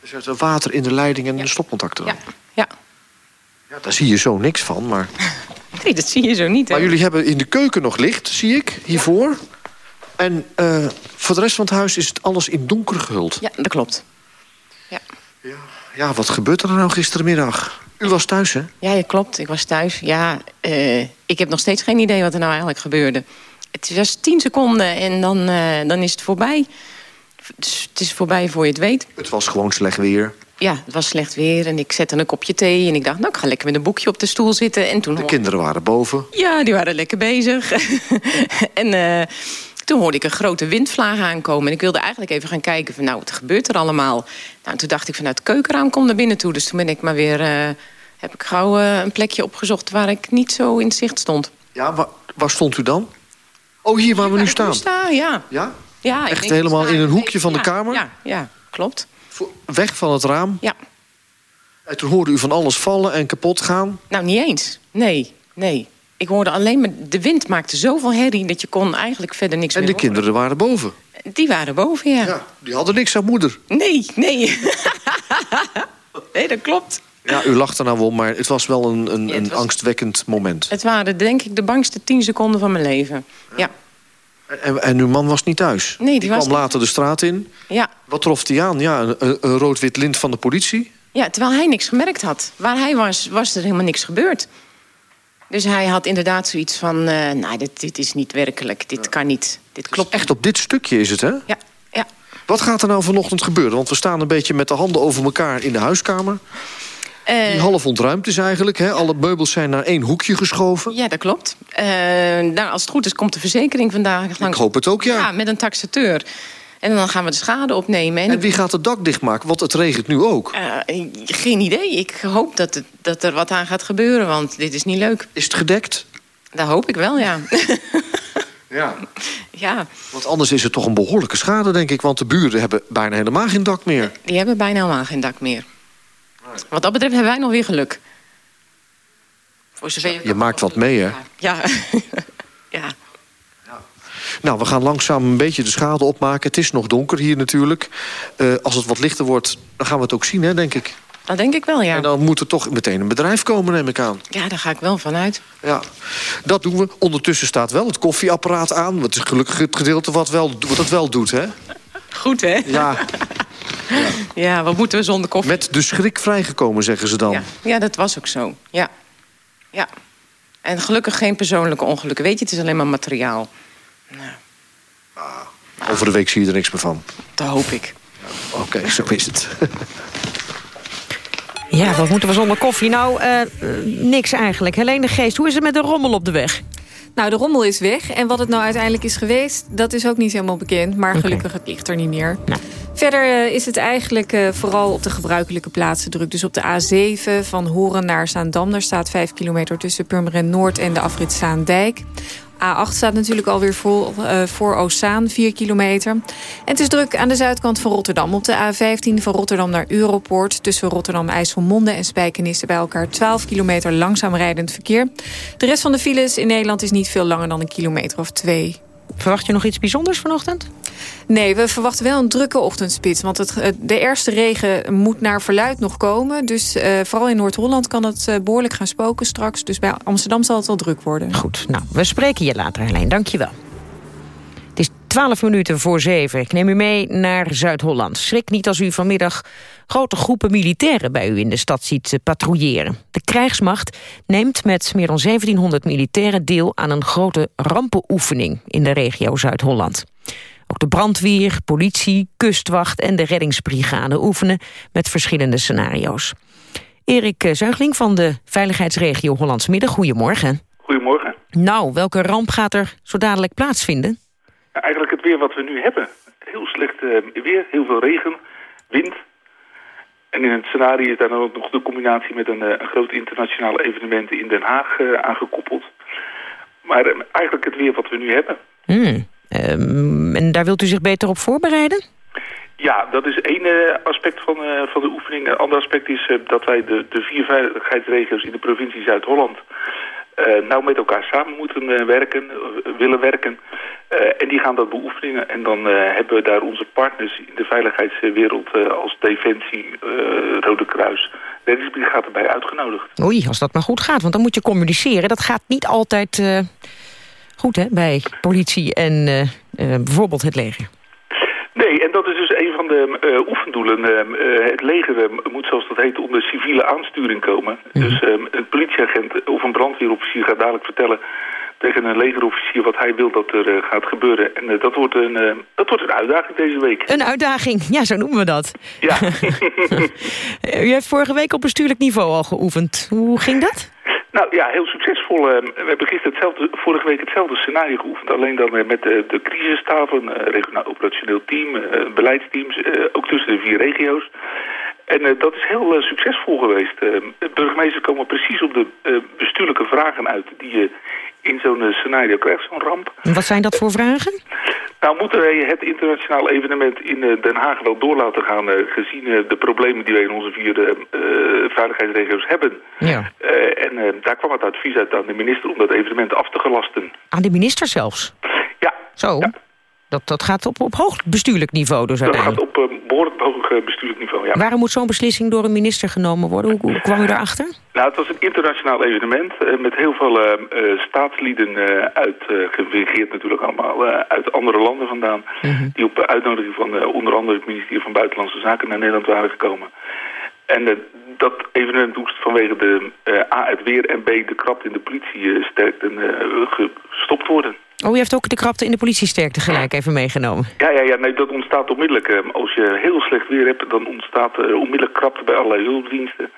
Er zit er water in de leiding en de stopcontacten. Ja, ja. Ja, daar zie je zo niks van, maar... Nee, dat zie je zo niet. Hè? Maar jullie hebben in de keuken nog licht, zie ik, hiervoor. En eh, voor de rest van het huis is het alles in donker gehuld. Ja, dat klopt. Ja, wat gebeurt er nou gistermiddag? U was thuis, hè? Ja, ja, klopt. Ik was thuis. Ja, eh, ik heb nog steeds geen idee wat er nou eigenlijk gebeurde. Het was tien seconden en dan, eh, dan is het voorbij. Dus het is voorbij voor je het weet. Het was gewoon slecht weer. Ja, het was slecht weer en ik zette een kopje thee... en ik dacht, nou, ik ga lekker met een boekje op de stoel zitten. En toen De kinderen waren boven. Ja, die waren lekker bezig. en Toen hoorde ik een grote windvlaag aankomen. En ik wilde eigenlijk even gaan kijken van nou, wat gebeurt er allemaal? Nou, toen dacht ik vanuit het keukenraam kom naar binnen toe. Dus toen ben ik maar weer, uh, heb ik gauw uh, een plekje opgezocht waar ik niet zo in zicht stond. Ja, waar, waar stond u dan? Oh, hier waar we nu staan? Sta, ja. Ja? ja Echt helemaal in een hoekje van ja, de kamer? Ja, ja, klopt. Weg van het raam? Ja. En toen hoorde u van alles vallen en kapot gaan? Nou, niet eens. Nee, nee. Ik hoorde alleen maar... De wind maakte zoveel herrie dat je kon eigenlijk verder niks en meer En de kinderen waren boven? Die waren boven, ja. ja. Die hadden niks aan moeder? Nee, nee. nee, dat klopt. Ja, u lacht er nou wel, maar het was wel een, een, ja, een angstwekkend moment. Het waren denk ik de bangste tien seconden van mijn leven. Ja. ja. En, en, uw man was niet thuis? Nee, die, die was kwam later de straat in? Ja. Wat trof hij aan? Ja, een, een rood-wit lint van de politie? Ja, terwijl hij niks gemerkt had. Waar hij was, was er helemaal niks gebeurd. Dus hij had inderdaad zoiets van... Uh, nou, dit, dit is niet werkelijk, dit kan niet, dit klopt Echt op dit stukje is het, hè? Ja, ja. Wat gaat er nou vanochtend gebeuren? Want we staan een beetje met de handen over elkaar in de huiskamer. Uh, Die half ontruimd is eigenlijk, hè? Alle meubels zijn naar één hoekje geschoven. Ja, dat klopt. Uh, nou, als het goed is, komt de verzekering vandaag langs. Ik hoop het ook, ja. Ja, met een taxateur. En dan gaan we de schade opnemen. En, en wie gaat het dak dichtmaken? Want het regent nu ook. Uh, geen idee. Ik hoop dat, het, dat er wat aan gaat gebeuren, want dit is niet leuk. Is het gedekt? Dat hoop ik wel, ja. ja. ja. Want anders is het toch een behoorlijke schade, denk ik. Want de buren hebben bijna helemaal geen dak meer. Die hebben bijna helemaal geen dak meer. Nee. Wat dat betreft hebben wij nog weer geluk. Voor zover je maakt wat mee, hè? Ja. ja. Nou, we gaan langzaam een beetje de schade opmaken. Het is nog donker hier natuurlijk. Uh, als het wat lichter wordt, dan gaan we het ook zien, hè, denk ik. Dat denk ik wel, ja. En dan moet er toch meteen een bedrijf komen, neem ik aan. Ja, daar ga ik wel vanuit. Ja, dat doen we. Ondertussen staat wel het koffieapparaat aan. Het is gelukkig het gedeelte wat, wel, wat het wel doet, hè? Goed, hè? Ja. ja. Ja, wat moeten we zonder koffie? Met de schrik vrijgekomen, zeggen ze dan. Ja, ja dat was ook zo. Ja. ja. En gelukkig geen persoonlijke ongelukken. Weet je, het is alleen maar materiaal. Nou. Ah, over de week zie je er niks meer van. Dat hoop ik. Oké, okay, zo is het. Ja, wat moeten we zonder koffie? Nou, uh, niks eigenlijk. Helene de Geest, hoe is het met de rommel op de weg? Nou, de rommel is weg. En wat het nou uiteindelijk is geweest, dat is ook niet helemaal bekend. Maar gelukkig, okay. het ligt er niet meer. Nou. Verder uh, is het eigenlijk uh, vooral op de gebruikelijke plaatsen druk. Dus op de A7 van Horen naar Zaandam. Daar staat 5 kilometer tussen Purmerend Noord en de afrit Zaandijk. A8 staat natuurlijk alweer vol, uh, voor Oostzaan, 4 kilometer. En het is druk aan de zuidkant van Rotterdam. Op de A15 van Rotterdam naar Europoort... tussen Rotterdam, IJsselmonde en Spijkenisse... bij elkaar 12 kilometer langzaam rijdend verkeer. De rest van de files in Nederland is niet veel langer dan een kilometer of twee. Verwacht je nog iets bijzonders vanochtend? Nee, we verwachten wel een drukke ochtendspits. Want het, de eerste regen moet naar verluid nog komen. Dus uh, vooral in Noord-Holland kan het uh, behoorlijk gaan spoken straks. Dus bij Amsterdam zal het wel druk worden. Goed, nou, we spreken je later, Helene. Dank je wel. Het is 12 minuten voor 7. Ik neem u mee naar Zuid-Holland. Schrik niet als u vanmiddag grote groepen militairen bij u in de stad ziet patrouilleren. De krijgsmacht neemt met meer dan 1700 militairen deel aan een grote rampenoefening in de regio Zuid-Holland. Ook de brandweer, politie, kustwacht en de reddingsbrigade oefenen met verschillende scenario's. Erik Zuigling van de veiligheidsregio Hollands Midden, goedemorgen. Goedemorgen. Nou, welke ramp gaat er zo dadelijk plaatsvinden? Eigenlijk het weer wat we nu hebben. Heel slecht uh, weer, heel veel regen, wind. En in het scenario is daar dan ook nog de combinatie met een, een groot internationaal evenement in Den Haag uh, aangekoppeld. Maar eigenlijk het weer wat we nu hebben. Hmm. Um, en daar wilt u zich beter op voorbereiden? Ja, dat is één uh, aspect van, uh, van de oefening. Een ander aspect is uh, dat wij de, de vier veiligheidsregio's in de provincie Zuid-Holland... nou met elkaar samen moeten werken, willen werken. en die gaan dat beoefenen. En dan hebben we daar onze partners in de veiligheidswereld als Defensie, Rode Kruis... Reddingsbrigade bij uitgenodigd. Oei, als dat maar goed gaat, want dan moet je communiceren. Dat gaat niet altijd goed hè, bij politie en uh, uh, bijvoorbeeld het leger. Nee, en dat is dus een van de uh, oefendoelen. het leger moet, zoals dat heet, onder civiele aansturing komen. Mm -hmm. Dus een politieagent of een brandweerofficier gaat dadelijk vertellen tegen een legerofficier wat hij wil dat er gaat gebeuren. En dat, wordt een, dat wordt een uitdaging deze week. Een uitdaging, ja, zo noemen we dat. Ja. U heeft vorige week op bestuurlijk niveau al geoefend. Hoe ging dat? Nou ja, heel succesvol. Eh, We hebben gisteren hetzelfde, vorige week hetzelfde scenario geoefend. Alleen dan eh, met de, de crisistafen, een regionaal operationeel team, eh, beleidsteams, eh, ook tussen de vier regio's. En eh, dat is heel eh, succesvol geweest. Eh, de burgemeesters komen precies op de eh, bestuurlijke vragen uit die je in zo'n eh, scenario krijgt, zo'n ramp. En wat zijn dat voor vragen? Nou moeten wij het internationaal evenement in eh, Den Haag wel door laten gaan... eh, gezien de problemen die wij in onze vier veiligheidsregio's hebben. Ja. En daar kwam het advies uit aan de minister om dat evenement af te gelasten. Aan de minister zelfs? Ja. Zo? Dat, dat gaat op, op hoog bestuurlijk niveau dus Dat gaat op eh, behoorlijk hoog eh, bestuurlijk niveau, ja. Waarom moet zo'n beslissing door een minister genomen worden? Hoe, hoe kwam u daarachter? Nou, het was een internationaal evenement eh, met heel veel eh, staatslieden eh, uit, gevingeerd natuurlijk allemaal, uit andere landen vandaan. Die op uitnodiging van onder andere het ministerie van Buitenlandse Zaken naar Nederland waren gekomen. En dat evenement moest vanwege de A, het weer en B, de krapte in de politie sterk en, gestopt worden. Oh, u heeft ook de krapte in de politiesterkte gelijk even meegenomen. Ja, ja, ja nee, dat ontstaat onmiddellijk. Eh, Als je heel slecht weer hebt, dan ontstaat er onmiddellijk krapte bij allerlei hulpdiensten.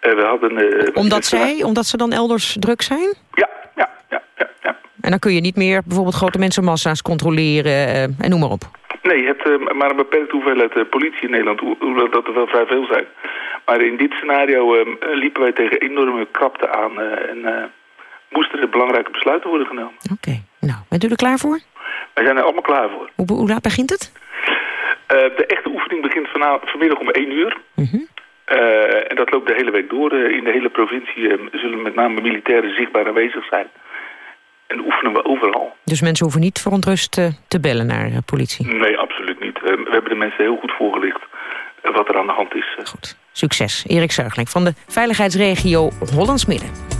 Eh, we hadden, eh, Omdat zij, omdat ze dan elders druk zijn? Ja, ja, ja, ja. ja. En dan kun je niet meer bijvoorbeeld grote mensenmassa's controleren eh, en noem maar op. Nee, je hebt eh, maar een beperkte hoeveelheid eh, politie in Nederland, hoe- hoewel dat er wel vrij veel zijn. Maar in dit scenario eh, liepen wij tegen enorme krapte aan eh, en eh, moesten er belangrijke besluiten worden genomen. Nou, bent u er klaar voor? Wij zijn er allemaal klaar voor. Hoe, hoe laat begint het? Eh, de echte oefening begint vanmiddag om 1 uur. Eh, en dat loopt de hele week door. Eh, in de hele provincie zullen met name militairen zichtbaar aanwezig zijn. En oefenen we overal. Dus mensen hoeven niet verontrust te bellen naar politie. Nee, absoluut niet. We hebben de mensen heel goed voorgelicht wat er aan de hand is. eh. Succes. Erik Zuigeling van de veiligheidsregio Hollands Midden.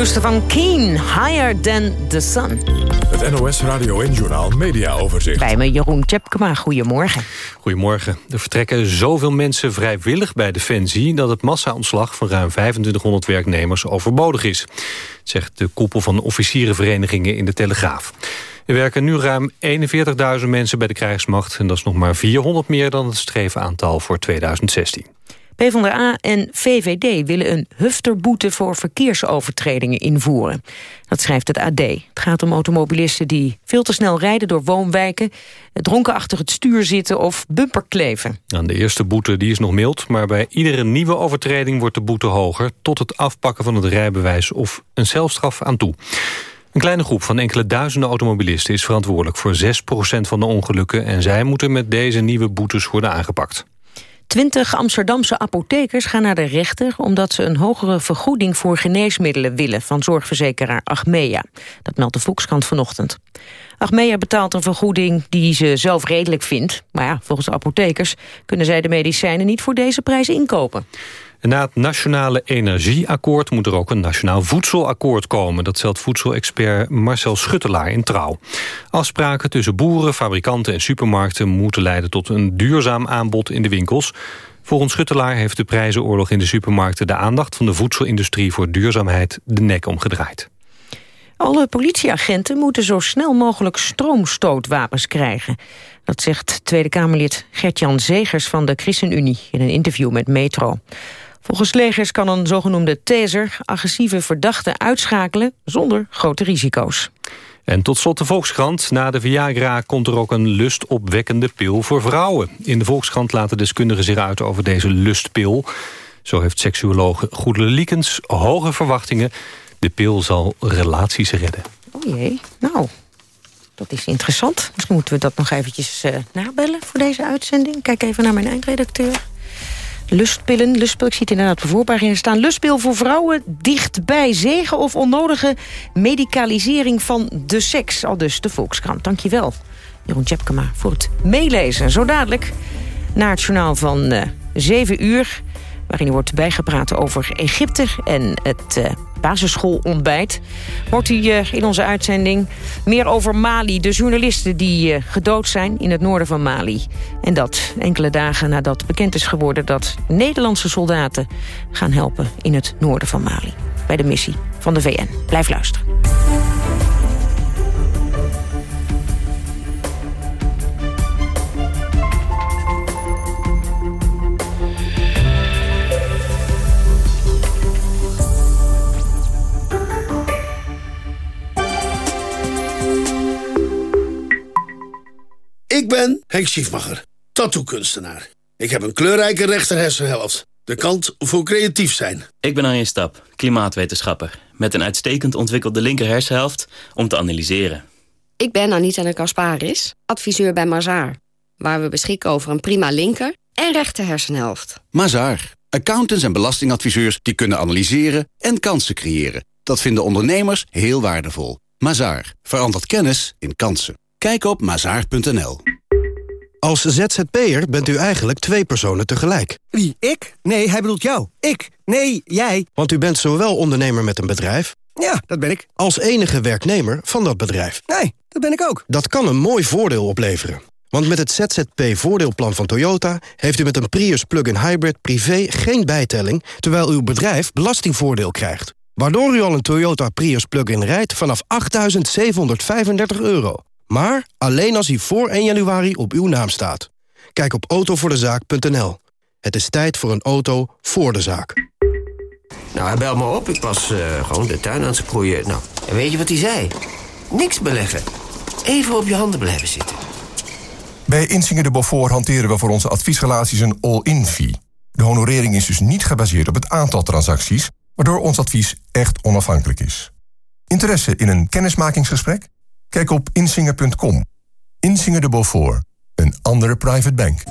Nieuwste van Keen, Higher Than The Sun. Het NOS Radio en Journaal Media Overzicht. Bij me Jeroen Tjepkema, goedemorgen. Goedemorgen. Er vertrekken zoveel mensen vrijwillig bij Defensie... dat het massa-ontslag van ruim 2500 werknemers overbodig is. Zegt de koepel van officierenverenigingen in de Telegraaf. Er werken nu ruim 41.000 mensen bij de krijgsmacht... en dat is nog maar 400 meer dan het strevenaantal voor 2016. PvdA en VVD willen een hufterboete voor verkeersovertredingen invoeren. Dat schrijft het AD. Het gaat om automobilisten die veel te snel rijden door woonwijken... dronken achter het stuur zitten of bumperkleven. Nou, de eerste boete die is nog mild, maar bij iedere nieuwe overtreding wordt de boete hoger... tot het afpakken van het rijbewijs of een celstraf aan toe. Een kleine groep van enkele duizenden automobilisten is verantwoordelijk voor 6% van de ongelukken... en zij moeten met deze nieuwe boetes worden aangepakt. Twintig Amsterdamse apothekers gaan naar de rechter... omdat ze een hogere vergoeding voor geneesmiddelen willen... van zorgverzekeraar Achmea. Dat meldt de Volkskrant vanochtend. Achmea betaalt een vergoeding die ze zelf redelijk vindt. Maar ja, volgens de apothekers kunnen zij de medicijnen niet voor deze prijs inkopen. Na het Nationale Energieakkoord moet er ook een Nationaal Voedselakkoord komen. Dat stelt voedselexpert Marcel Schuttelaar in Trouw. Afspraken tussen boeren, fabrikanten en supermarkten... moeten leiden tot een duurzaam aanbod in de winkels. Volgens Schuttelaar heeft de prijzenoorlog in de supermarkten... de aandacht van de voedselindustrie voor duurzaamheid de nek omgedraaid. Alle politieagenten moeten zo snel mogelijk stroomstootwapens krijgen. Dat zegt Tweede Kamerlid Gert-Jan Zegers van de ChristenUnie... in een interview met Metro. Volgens legers kan een zogenoemde taser agressieve verdachten uitschakelen zonder grote risico's. En tot slot de Volkskrant. Na de Viagra komt er ook een lustopwekkende pil voor vrouwen. In de Volkskrant laten deskundigen zich uit over deze lustpil. Zo heeft seksuoloog Goedele Liekens hoge verwachtingen. De pil zal relaties redden. Oh jee, nou, dat is interessant. Misschien moeten we dat nog eventjes uh, nabellen voor deze uitzending. Kijk even naar mijn eindredacteur. Lustpillen, lustpil, ik zie het inderdaad bevoorbaar in staan. Lustpil voor vrouwen, dichtbij zegen of onnodige medicalisering van de seks. Al dus de Volkskrant. Dankjewel, Jeroen Tjepkema, voor het meelezen. Zo dadelijk naar het journaal van uh, 7 uur... waarin er wordt bijgepraat over Egypte en het... Uh, basisschoolontbijt. Hoort u uh, in onze uitzending meer over Mali. De journalisten die uh, gedood zijn in het noorden van Mali. En dat enkele dagen nadat bekend is geworden... dat Nederlandse soldaten gaan helpen in het noorden van Mali. Bij de missie van de VN. Blijf luisteren. Ben Henk Schiefmacher, tattoo-kunstenaar. Ik heb een kleurrijke rechterhersenhelft. De kant voor creatief zijn. Ik ben Arjen Stap, klimaatwetenschapper. Met een uitstekend ontwikkelde linkerhersenhelft om te analyseren. Ik ben Anita de Kasparis, adviseur bij Mazaar. Waar we beschikken over een prima linker en rechter hersenhelft. Mazaar. Accountants en belastingadviseurs die kunnen analyseren en kansen creëren. Dat vinden ondernemers heel waardevol. Mazaar. Verandert kennis in kansen. Kijk op mazaar.nl. Als ZZP'er bent u eigenlijk twee personen tegelijk. Wie, ik? Nee, hij bedoelt jou. Ik? Nee, jij. Want u bent zowel ondernemer met een bedrijf... Ja, dat ben ik. ...als enige werknemer van dat bedrijf. Nee, dat ben ik ook. Dat kan een mooi voordeel opleveren. Want met het ZZP-voordeelplan van Toyota... heeft u met een Prius plug-in hybrid privé geen bijtelling... terwijl uw bedrijf belastingvoordeel krijgt. Waardoor u al een Toyota Prius plug-in rijdt vanaf 8.735 euro. Maar alleen als hij voor 1 januari op uw naam staat. Kijk op autovoordezaak.nl. Het is tijd voor een auto voor de zaak. Nou, hij belde me op. Ik was uh, gewoon de tuin aan het sproeien. Nou, en weet je wat hij zei? Niks beleggen. Even op je handen blijven zitten. Bij Insinger de Beaufort hanteren we voor onze adviesrelaties een all-in fee. De honorering is dus niet gebaseerd op het aantal transacties... waardoor ons advies echt onafhankelijk is. Interesse in een kennismakingsgesprek? Kijk op insinger.com. Insinger de Beaufort, een andere private bank.